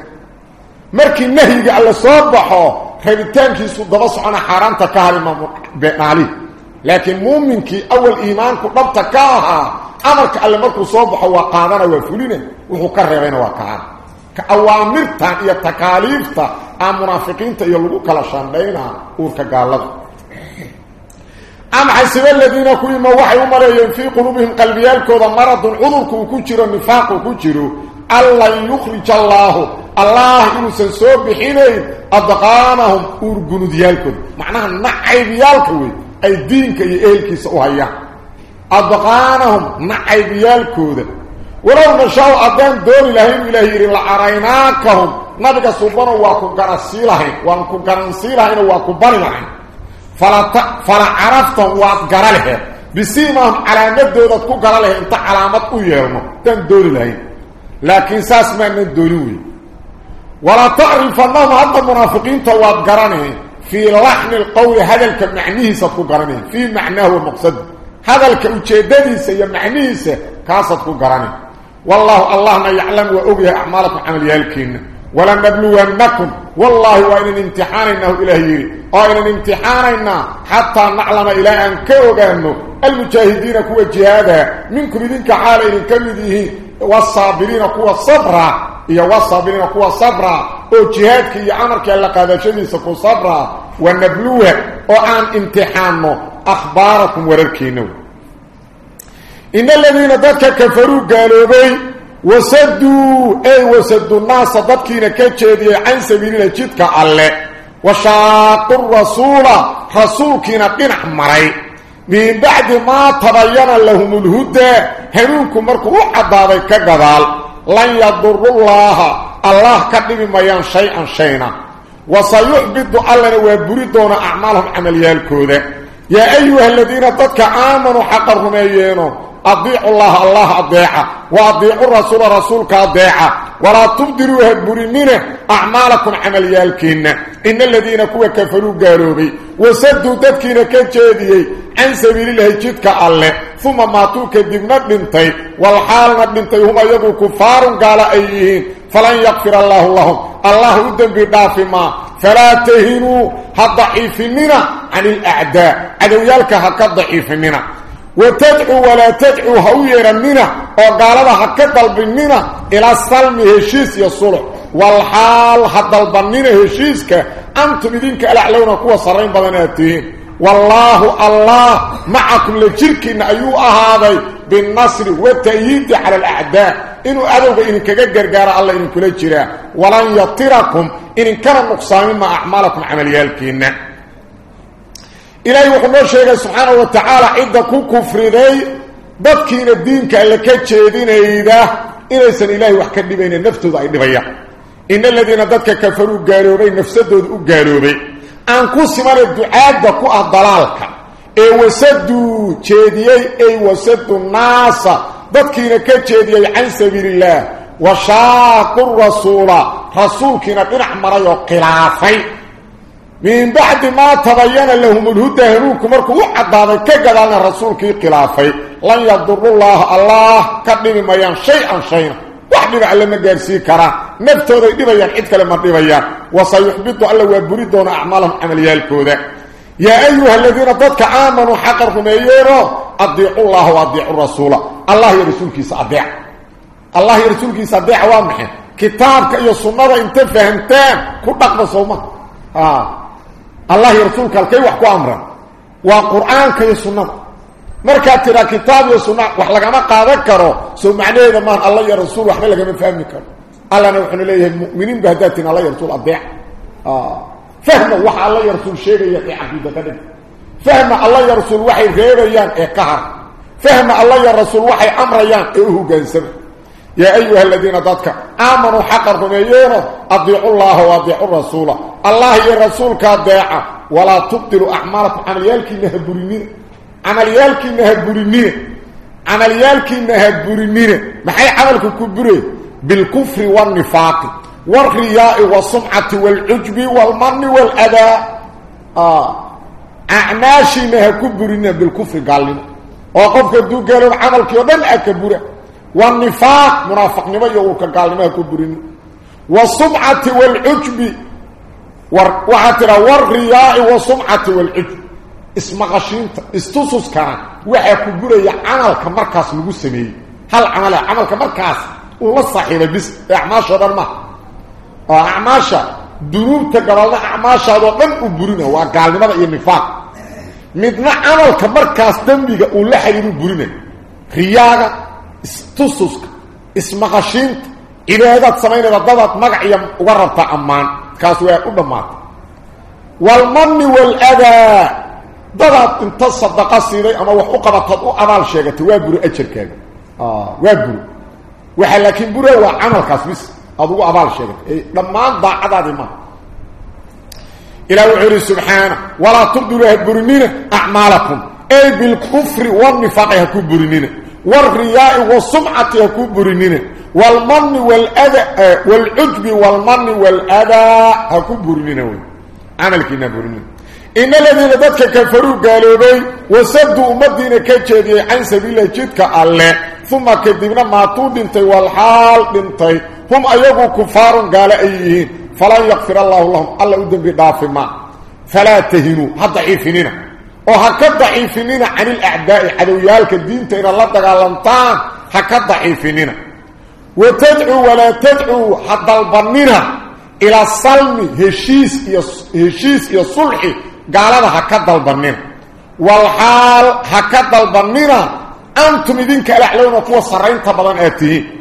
مرك نهيك على صباحه خيبتان كي صدبص عن حرام تكاهل بين عليه. لكن مو مؤمنك أول إيمانك ربتكاها أمرك على مرك صباحه وقادنا وفلنا وحكره بينا وقادنا كأوامرتها إيا تكاليفتها المنافقين آه تيلقوا كلا شامبينها أورك قالت أم حسب الذين كيما وحي ومريين في قلوبهم قلبيالك وذا مرض عذرك وكتر النفاق وكتر الله يخرج الله. الله إنو سنسوب بحيني أدقامهم أورقون ديالك معنى نعي ديالك أي دينك إيالكي سأهيا أدقانهم نعي ديالكو ولو نشاو عدان دول الهيم الهير إلا عريناكهم نبقى صبرا واكو قرسي لهين واكو قرنسي لهين واكو بني فلا, ت... فلا عرفتهم واتقر لهين بسيمهم علامات دولتكو قر لهين انت علامات ايهم دان دول الهيم لكن ساس من الدولوي ولا تعرف الله هذا المنافقين تواب قرنه في لحن القوي هذا المعنيه صدق قرنه في معناه ومقصد هذا المعنيه سيمعنيه كاسدق قرنه والله اللهنا يعلم وأقيه أعمالكم عمل يالكين. ولنبلونكم والله وإن امتحاننا إلهي وإن امتحاننا حتى نعلم إلى أن كوغانو. المجاهدين كوا جهادا منكم إذنك حالين كمده والصابرين كوا صبرا. إيا والصابرين كوا صبرا. أو جهادك إيا عمرك قادة شديس كوا صبرا. ونبلوه. وعن امتحانه أخباركم ورركينو. إن الذين ذاتك كفروا قالوا بي وسدوا أي وسدوا الناس ضدكين كتشيدي عن سبيل الله جدك الله وشاقوا الرسول رسولكين قنع مري من بعد ما تبين لهم الهدى هنوكم مركوا عبادي كقضال لن يضر الله. الله كدب ميان شيئا شيئا. وسيحبط الله ويبردون أعمالهم عمليالكوذا يا أيها الذين ضدك آمنوا حق الرميين. أضيعوا الله الله أضيعه وأضيعوا الرسول رسولك أضيعه ولا تبدلوا هدبرنين أعمالكم عمليالكين. إن الذين كوا كفروا قالوا وسدوا تذكين كجاديي عن سبيل الله جدك الله ثم ماتوا كدبنا بنتي والحال بنتي هم يدوا كفار قال أيهين فلن يغفر الله لهم. الله يدن بداف ما. فلا تهنوا هالضعيفننا عن الأعداء. عدويالك هكا الضعيفننا وتدعو ولا تدعو هويرا منا وقال لها كدل بمنا إلى السلم هشيس يصلح. والحال حدل بمنا هشيسك أنتم إذنك ألعلون قوة صرين بدناتين والله الله معكم لجركين أيوه هذا بالنصر والتأييد على الأعداء. إنه أدوك إن كجر قال الله إن كل ولن يطركم إن كان نقصان ما أعمالكم عمليالكين. إلهي وحنو شيئا سبحانه وتعالى عدة كو كفردي بدكين الدين كألا كتشيدين إيدا إليسان إلهي وحكد بين النفتو ذا إدبايا إن الذين ضدك كفروا قالوا بي نفسدوا قالوا بي. سمان الدعاء دكو الضلالك أي وسدوا تشيديي أي وسدوا الناس. ضدكين كتشيديي عن سبيل الله. وشاقوا الرسول. رسولكين قنع مريو قلافي من بعد ما تبين لهم الهدى هنوك مركو عدادا كقدانا رسولك قلافي لن يضر الله الله كدب ميان شيئا شيئا. وحدب على مقارسي كرا. نفتو ذي دبيان عدك لما دبيان وسيحبط الله ويبردون أعمالهم عمليالكوذا يا أيها الذين ضدك آمنوا حقركم أييرو أضيعوا الله وأضيعوا الرسول. الله يرسولك سأضيع الله يرسولك سأضيع وامحي كتابك يا سنة انت فهمتان كل صومك آه. الله يرسولك الكي وحكو أمرا. وقرآن كي سنة مركا ترى كتاب يسنة وحلقا ما قادكرو سو معنى إذا ما الله يرسول وحمل لك من فهمك الله نوحن إليه المؤمنين بهداتنا الله يرسول أضيع. آه. فهم وحا الله يرسول شيء يقي عقيدة قدم فهم الله يرسول وحي غير يان إيه قهر فهم الله يرسول وحي أمر يان إيه هو قنسر يا أيها الذين ضدك آمنوا حقركم أيونه أضيعوا الله وأضيعوا الرسول. الله يا رسول كادعة ولا تبطلوا أعمالكم. عمليالك إنها برمين عمليالك إنها برمين عمليالك ما حي عملك كبره بالكفر والنفاق والرياء والسمعة والعجب والمن والأذى. آه. acmaashiina ha ku burina bilkufri gaalnimo oo qofka hadduu gaaloob camalkii burina wasumcati waalcujbi waxaa tiraa walriyaai wasumcati waalcujbi ismaqashiinta istususkana waxaa ku buraya camalka markaas lagu sameeyey hal camale camalka markaas uu la saaxiibay bis ee acmaashoo dhan maha oo acmaasha dunuubta gabalna acmaashaadoo dhan u burina waa gaalnimada iyo nifaaq midna camalka markaas dembiga uu la xiriiru burina riyaaga iyo uga rabtaa ammaan kaas waa u dhammaatay waalmanni waaladaa dadaad inta sadaqa siiday ama wax u qabataad u abaal sheegatay waa buro ajarkaaga waa buro waxaa laakiin bura waa camalkaas bis aad ugu abaal sheegatay dhammaan daacadaadii maaha إلى وحوري سبحانه ولا تبدلوا برنين أعمالكم أي بالكفر والنفاق يكون برنين والرياء والسمعة يكون والمن والأذى والعجب والمن والأذى يكون برنين عملك إنا برنين إن الذين ذاتك كفروا قالوا بي وسدوا أمدين كجدي عن سبيل جدك الله. ثم كذبنا ما طول والحال دنتي. هم أيضا كفار قال أيهين فلا يغفر الله لهم. الله ودن بضاف ما فلا تهنوا. وهكا ضعيفنين عن الأعداء حلويالك الدين تإن الله تقالنطان هكا ضعيفنين وتدعو ولا تدعو حد البنين إلى الصلم هشيس هشيس يصلح قال هذا هكا البنين والحال هكا البنين أنتم إذنك الأعلون قوة صرين تبضان آتيين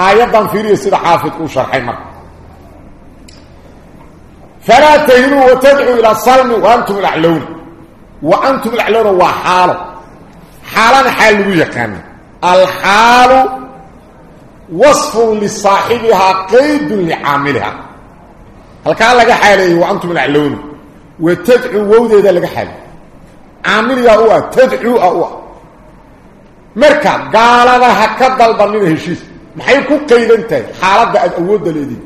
آيادا فيري سيدة حافظ وشرحي مرة فلا تهنوا وتدعوا إلى الصلم وأنتم الأعلون وأنتم الأعلون وحال حالا حال يكان. الحال وصف لصاحبها قيد لعاملها. هل كان لك حالي وأنتم الأعلون وتدعوا ووذي ذا لك حالي عاملها هو تدعوا هو. مركا قال لها كدل بنين هشيس maxay ku qaydantahay xaaladda aad awoodda leediin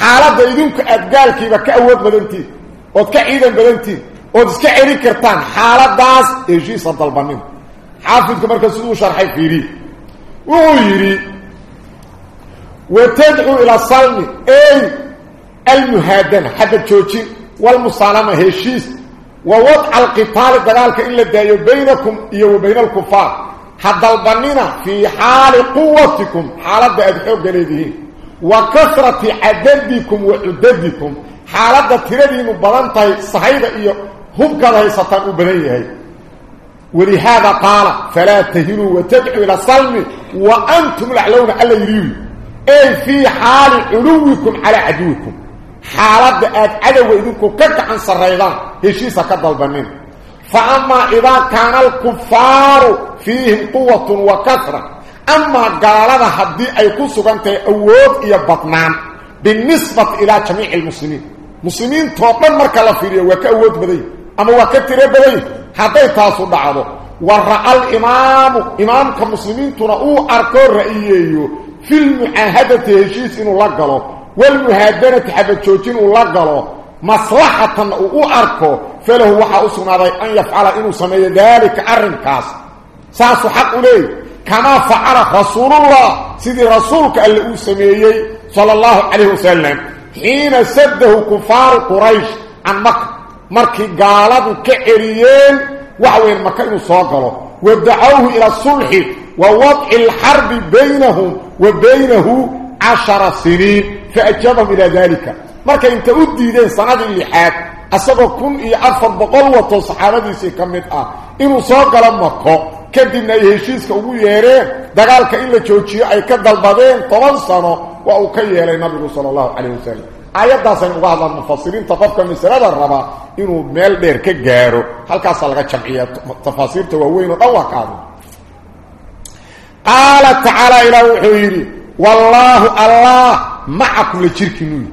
xaaladda idinku aad gaalkiiba ka awood badantiin ood ka ciidan badantiin ood iska celin kartaan xaaladaas heshiisa dalbanin xaafidku marka siduu sharxay fiiriye wuxuu yidhi watadcuu ila salmi ey almuhaadana xabad joojin walmusaalama heshiis wa wadca alqitaali dagaalka in la daayo baynakum iyo wa bayna alkufaar هدلبننا في حال قوتكم حالة أدحوك لديهين وكثرة عددكم وعددكم حالة تردين بلانتهي صحيحة هم كذا يستطيعوا بنيه ولهذا قال فلا تهنوا وتدعوا إلى الصلم وأنتم الأعلون ألا يريد أي في حال علوكم على عدوكم. حالة أدعوا إذنكم كنت عن سريضان هشيسة كدلبنين فأما إذا كان الكفار فيهم قوة وكثرة أما قال هذا حدي أي قصة أنت أود إيا بطنان بالنسبة إلى جميع المسلمين. مسلمين توقن مركا لفيريا وكأود أما وكتر بدي حتى يتاسو دعوه ورأى الإمام إمام كمسلمين تنقوا أركو رأييه في المعاهدة هشيس إنه لقلو. والمهادنة حبت شوتين لقلو. مصلحة أو أركو. فله وحا أسنى أن يفعل إنه سمي ذلك أرنكاس. ساسو حق لي كما فعل رسول الله. سيدي رسولك اللي أسميه صلى الله عليه وسلم. حين سده كفار قريش عن مكة مركي قالوا كعريين وعوين مكة إنه صاقلوا ودعوه إلى الصلح ووضع الحرب بينهم وبينه عشر سنين فأجابهم إلى ذلك marka inta u diideen sanadii lixaad asagoo kun iyo afar boqol wato saxaabadiisii ka mid ah inuu soo galo mako kadibna ay heshiiska ugu yeereen dagaalka in la joojiyo ay ka dalbadeen toban aayaddaasaynu uga hadlaan mufasiriinta qofka masalada raba inuu meel dheer ka gaaro halkaasaa laga jamciya tafaasiirta waaweyn oo dhan waa ka hadla qaala tacaala ilaah wuxuu yidhi wallaahu allah macakum la jirkiinu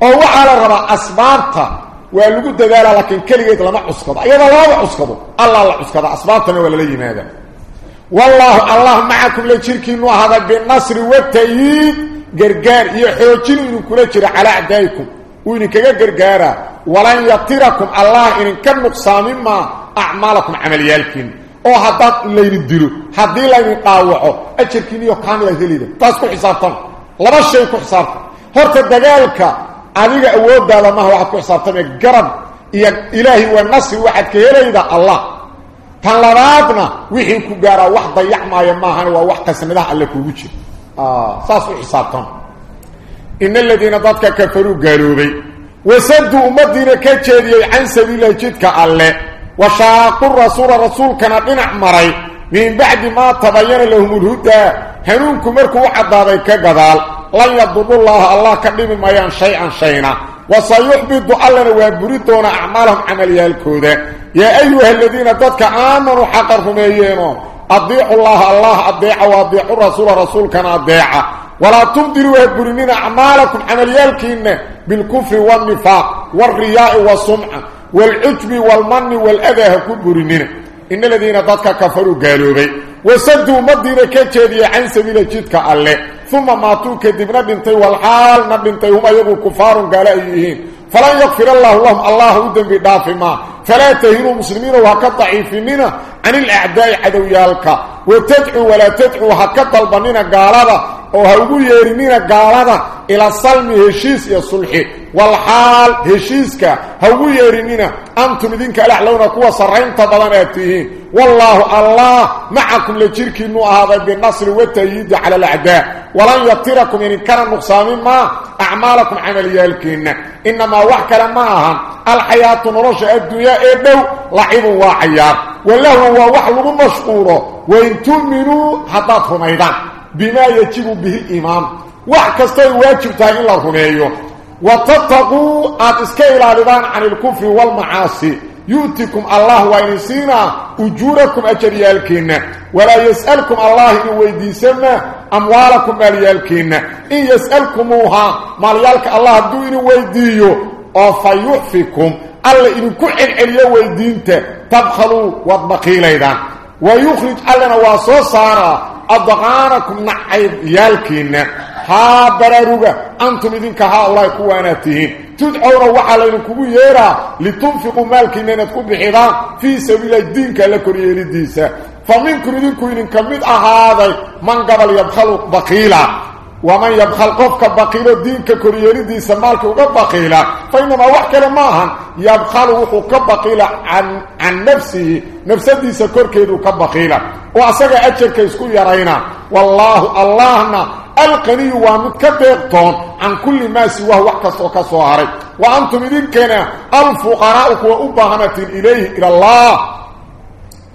oo waxa la rabaa asbaabta waa lagu dadaala laakiin kaligeed lama cuskado ayada lama cuskado allah la cuskada asbaabtana waa la yimaada wallahu allah jirkiinu hada bin nasr wa tayyid gargaar iyo xoojin inuu kula jira ala adaykum uu idin kaga gargaara walan yatirakum allah idinka nuqsaamin maa acmaalakum camalyaalkiina oo haddaad laydin dilo haddii laydin dhaawaco ajarkiiniyo kaamila helida taas ku xisaabtama laba shay ku xisaabta horta dagaalka adiga awooddaada maha waxaad ku xisaabtamee garab iyo ilaahay waa nasri waxaad ka helayda allah tan labaadna wixii ku gaaraa wax dayacmaaya maahan waa wax qasnadaha alle kuugu jira آه، صافي حسابكم إن الذين ضد كفروا غالوبي وسدوا أمتنا كجيدي عن سبيل جدك الله وشاقوا الرسول الرسول كان بن عمري من بعد ما تبين لهم الهدى هنونكم مركو عضابي كقضال لن يضب الله الله كبير ما يان شيئا شيئا. وسيحبط الله ويبردون أعمالهم عمليا الكودة. يا أيها الذين ضدك آمنوا حقرهم أيينهم أضيع الله الله أضيع وأضيع الرسول رسول كان أضيع. ولا تبدلوا برنين أعمالكم عمليالكين بالكفر والنفاق والرياء والصمع والعجب والمن والأذى كل برنين. إن الذين ضدك كفروا قالوا بي. وسدوا مدينة كتيرية عن سبيل الجدك ثم ماتوا كدبنا بنتي والحال نبنتي هم أيضوا كفار قال أيهين. فلن يغفر الله لهم. الله ودن بدافما فلا تهينوا مسلمين وهكا ضعيفين عن الأعداء عدويا لك وتدعو ولا تدعو حكا طلبنين قالبا وهو يرمين قالبا إلى صلم هشيس يا صلحي. والحال هشيسك هو يرمين أنتم ذينك ألعلون قوة سرعين تضلناتهين والله الله معكم لجيرك إنه هذا بالنصر والتأييد على الأعداء. ولن يطيركم يعني كان النقصان ما أعمالكم عملية لكينا إنما وحكا لما الحياة نرجع الدنيا إبو لعب وعيار lagu mashquulo wain tu'minuu haddaad rumaydaan bimaa yajibu bihi iimaan wax kastoy waajib tahay in la rumeeyo وتتقوا إسكا إلالدان عن الكفر والمعاصي. يؤتكم الله وإنسينا أجوركم أجريالكين ولا يسألكم الله إن ويديسنا أموالكم ماليالكين إن يسألكموها ماليالك الله دو ويديو. أو فيحفكم. الله إن كحن عليا ويدينته تبخلوا واتبقي ليدان ويخرج ألنا واسو سارا أضغانكم نعيب يالكين. ها براروغا أنتم إذنك هؤلاء كواناتهم تدعون وحالين يرى لتنفقوا مالك إننا بحضان في سبيل الدين كالكوريا للديسة فمنكم إذنكم إذنك مد أهذا من قبل يبخلوا بقيلا ومن يبخل قفك بقيلا الدين كوريا للديسة مالك بقيلا فإنما وحكا لماها يبخل وحك بقيلا عن, عن نفسه. نفس الديسة كوركيدو كبقيلا وأساق أجر كيسكو يرينا. والله اللهنا ألقني ومتكبرتون عن كل ما سواه وحكس وكسوهري وأنتم إذن كان الفقراء وأبهنة إليه إلى الله.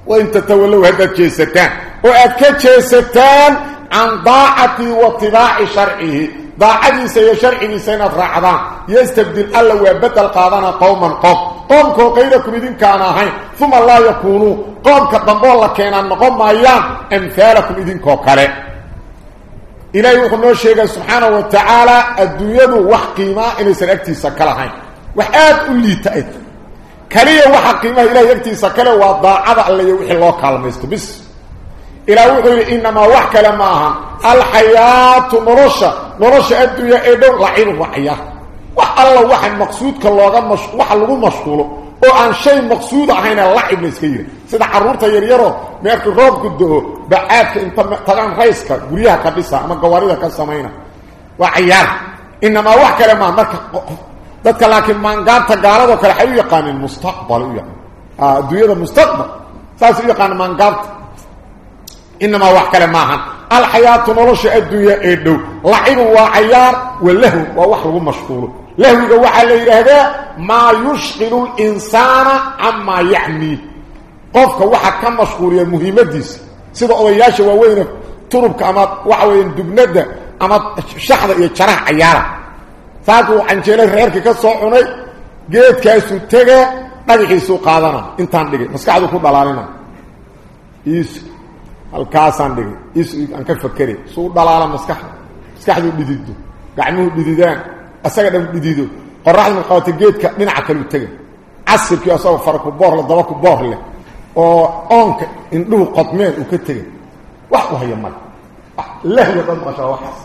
وإن تتولوا هذا الجيستان. وأكد جيستان عن ضاعتي واتباع شرعه. ضاعتي سي شرعه سينة رعضان يستبدل الله ويبدل قادنا قوما قوم. قوم كو قيدكم إذن كان هين ثم الله يكونوا. قوم كدنبو الله كان نقوم أيام أمثالكم إذن كو كالي إلهي وقلنا الشيء سبحانه وتعالى الدنيا وح قيمة إنه سنأكتي سكالهين وحاد اللي تأت كليا وح قيمة إلهي يكتي سكالة وضاعة اللي يوحي الله كالميست. بس. إلى وحي إنما وحك لماها الحياة نرشة نرشة أدو يا إبن رعين وحيا وحالا وحي مقصود كاللغة مشغول وحالا وان شيء مقصود عين اللعب مسكين سيدا عرورتا يريرو ميكو غوب قدهو بعادك انت تغان رئيسك قريها كبسة اما قواريها كالسامينة وعيار إنما وحك لما مركا ذاتك لكن ما انقاد تقالد وكالحيو يقان المستقبل دو يدا مستقبل ساسو يقان ما انقاد mustaqbal u yaqaan ah dunyada mustaqbal saas u yaqaan maangaarta inama wax kale ma ahan al hayatu nolosha addunya ee dhow lacibu waa ciyaar walahu waa wax lagu mashquulo لهوغا waxa la yiraahdaa ma yushqilu al-insana amma ya'ni qofka waxa ka mashquuliya muhiimadiisa sida odayaasha waaweyn turubka ama waxa weyn dugnada ama shaxda is aan ka fakari soo dhalaala maskaxda maskaxdu dhidido gacmuhu dhididaan asaga dhan dhidido qoraxda qaata geedka dhinaca kale u taga casirkii asagoo farku boor la daba ku boor leh oo oonka indhuhu qodmeen uu ka tegay wax u haya mal lahya dad masha waxaas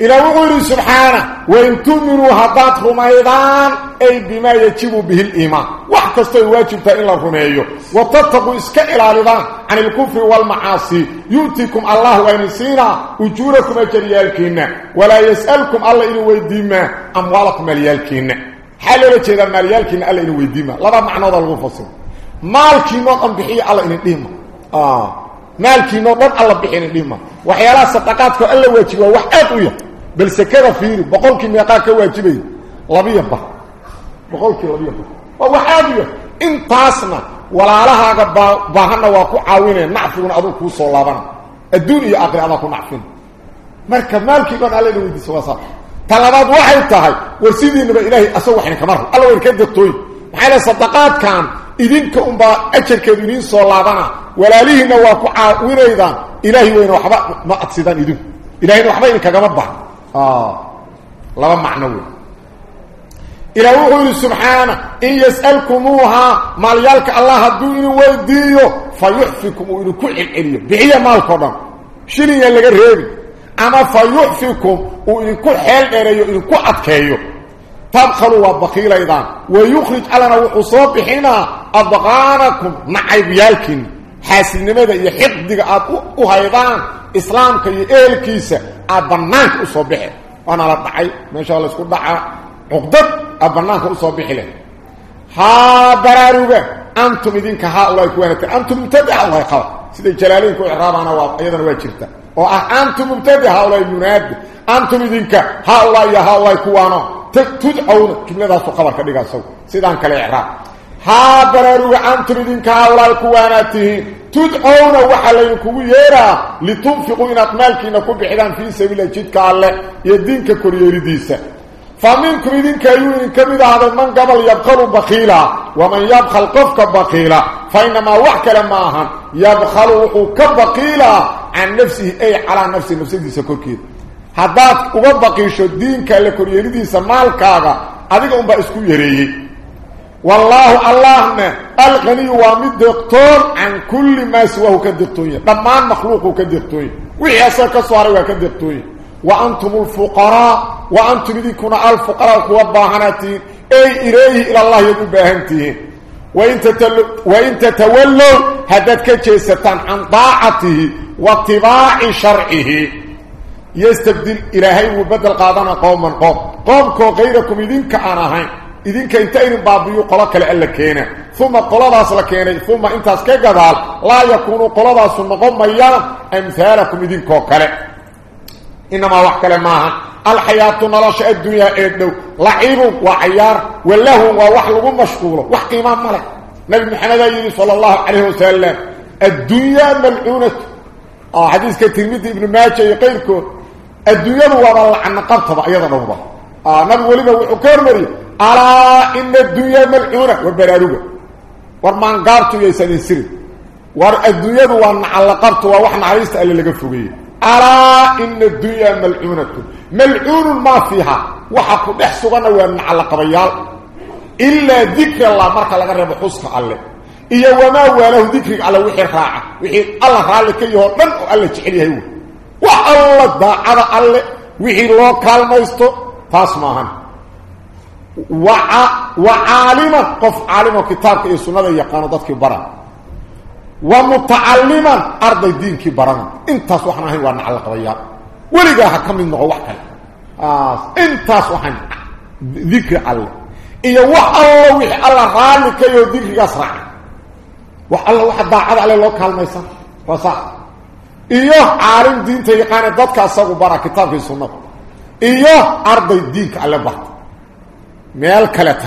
إلى وغير سبحانه وإن تؤمنوا هدات رميضان أي بما يجب به الإيمان. وحكستوا واجب إلا الرميو وتتقوا إسكاء العرضان عن الكفر والمعاصي. يؤتيكم الله وإنسينا أجوركم أجريالكين ولا يسألكم الله إنه ويديما أموالكم مليالكين حال لجيدا مليالكين الله إنه ويديما لذا معنى ذا الغفصين. مالكين وقم بحي الله إنه ديما آه. dhan alla bixin dhima waxyaalaha sadaqaadka alla waajiba wax aad u yar بل سكره فيه بقولك ميقا كواجبين لبيبا بقولك لبيبا وحادية إن تاسنا. ولا لها باهنا واكو عاوينة. نعفونا أدوكو صلابنا. الدنيا أقري أدوكو نعفونا مركب مالك يقول علينا ويدي سواسات طلبات واحد تهي ورسيدي النبا إلهي أسوى حين كماره الله ويركد الطوي وحالي صدقات كان. إذن كأنبا أجل كبيرين صلابنا. ولا ليه نواكو عاوينة إذن. إلهي وين وحبا ما أتصيدان إذن. إلهي وحبا إذن كجمبا آه. لبا معنوي. إلا وقل سبحانه إن يسألكموها ماليالك الله الدين والديو فيحفكم إنو كل العلم بحية مالكم شيني يلي قرر هذي أما فيحفكم وإنو كل حيال إليو إلى كل أتكيو. تبخلوا وابخيل أيضا. ويخرج ألنا وحصوب حين أبغانكم مع بيالكين حاسين ماذا يحب ديك أبو أهيضان إسلام كي إيل كيسة أصوب حين وأنا دعي ما شاء الله اسكو دعا عقدت. أبنانك أصوب حين ها براروغا أنتم إذنك هؤلاء كوانك أنتم متدع الله يقوى سيدي جلالين كو إعرابنا أيضا واجرتا وأنتم مبتدع هؤلاء المناد أنتم إذنك هؤلاء يا هؤلاء كوانا تدعون جملة خبر كدغا سو سيدان اعراب ها برارو أنتم دينك هؤلاء كواناته تدعون وحليكم يرا لتنفقوا إن مالكين كبخدان في سبيل جدك الله يدينك كوريريديسا فمنكم دينك يوين كميد هذا من قبل يبخل بخيلا ومن يبخل قفك بخيلا. فإنما وحك لما يبخل كبخيلا عن نفسه أي على نفسه نفسه سكوكيد haddaad uga baqiisho diinka alla koryeelidiisa maalkaaga adiga unbaa isku yareeyey والله اللهم الغني وامد دكتور عن كل ما سواه كدكتوري طبعا مخلوقه كدكتوري وياسك صوره كدكتوري وأنتم الفقراء وأنتم ليكون الفقراء هو باهنتي أي اليه إلى الله يبهنتي وانت وانت تولى هدك جيستان عن طاعته واتباع شرعه. يستبدل إلهي وبدل قادنا قوما قوم. قوم غيركم يدين كانهن itibaaci sharcihi يستبدل إلهي وبدل قادنا قوما قوم قومكو غيركم إذنك أناهين إذنك إنتين بابيو قلق لألا كينا ثم قلداس لكينا ثم إنتاس كقدال لا يكونوا قلداس النقوم ميان أمثالكم إذنكو كلا إنما وحكا لماها. الحياة نلاش الدنيا إدنو. لعيب وعيار. والله ووحلق مشغول وحكي إمام ملك. نبي محمد يلي صلى الله عليه وسلم. الدنيا ملعونة. آه حديث كتير ابن ماجه يقيلكم. الدنيا ولا لعن قبطه أيضا نوبه آه نبي وليبه الا إن الدنيا ملعونة وبراروغه ورمان قارتو يسن سر ور الدنيا وأن على قبطه وحنا عايزت اللي لغا فوغي الا إن الدنيا ملعونة. ملعون ما فيها. وحق دحسغنا وأن على قبيال إلا ذكر الله marka laga reebo xuska alle iyo wama walahu dhikri ala wixii raaca wixii allah raali ka yaho dhan oo alla jecel yahay وحالله داعada alle wixii loo kaalmaysto taas maahan وعالما قف عالم كتابك iyo sunnada yaqaan dadkii bara ومتعلما ارض الدين كي waxna ahay waa nacal qabaya waliga ha kamid noqo wax kale ah intaas waxan dhikr alle iyo wax alla wixii alla raali ka yaho dhikrigaas raaca wax alla wax daacada alle loo kaalmaysan fasax iyo caalim diinta yaqaan dadka asagu bara kitaabka sunnada iyo arday diinka alle barta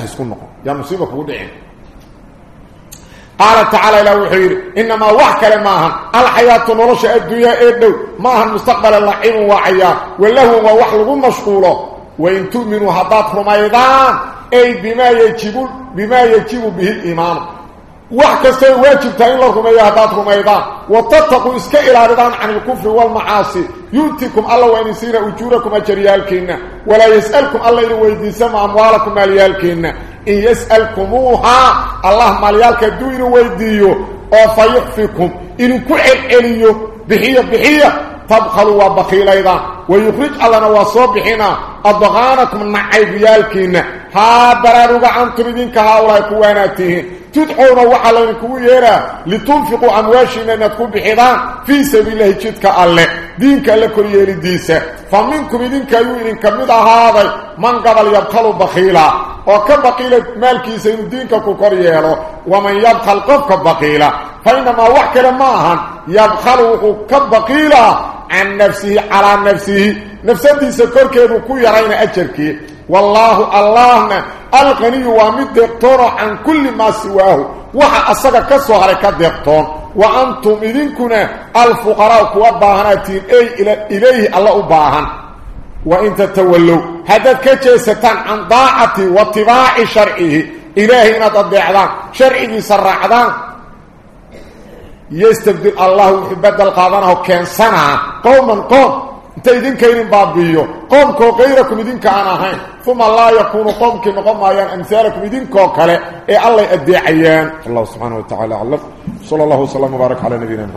isku noqon ya musiiba kugu dhicin قال تعالى إلى وحير إنما وحك لماها الحياة نرش الدنيا إدو ماها المستقبل اللعين وعيا. والله ووحلق مشغوله. وإن تؤمنوا هضات رميضان أي بما يجب, بما يجب به الإيمان وحكستي واجب تاين لكم ايها داتكم أيضا وتتقوا إلى رضان عن الكفر والمعاصي يؤتكم الله وان يسير اجوركم اجريالكين ولا يسألكم الله إن ويديسم اموالكم ماليالكين إن يسألكموها الله ماليالك دوين ويديو أو فيحفكم إن كعب إليو بحية بحية تبخلوا وبخيل أيضا ويخرج الله وصبحنا أضغانكم نعيب يالكين ها براروغا أنتم إذنك هؤلاء كواناتهم تدعون وحلا كويرا لتنفقوا أمواشنا نتكون بحضان في سبيل الله جدك الله دينك كريري ديسة. فمنكم إذنك يوئنك مدى هذا. من قبل يبخلوا بخيلا. وكبقيل مالكي سيد دينك كريرا ومن يبخل قفك بخيلا. فإنما وحكرا معها يبخل كبقيلا عن نفسه على نفسه. نفسه سكر كيدو كو يرين أجركي. والله اللهنا الغني ومد دكتور عن كل ما سواه. وحا أصدق كسوهر كدكتور وأنتم إذنكنا الفقراء كواباهناتين أي إليه الله أباهن. وإن تتولوا. هذا كجيستان عن ضاعتي واتباع شرعه. إلهي نتضيعدان شرعه سرعدان. يستبدل الله وحبدل قادنه كان سنة قوما قوم. انت اذن كاين بابيو. قوم كو غيركم اذن كان هين ثم الله يكون قوم كما قوم آيان. أمثالكم اذن كو كله اي الله يدعيان. الله سبحانه وتعالى علق صلى الله وسلم وبارك على نبينا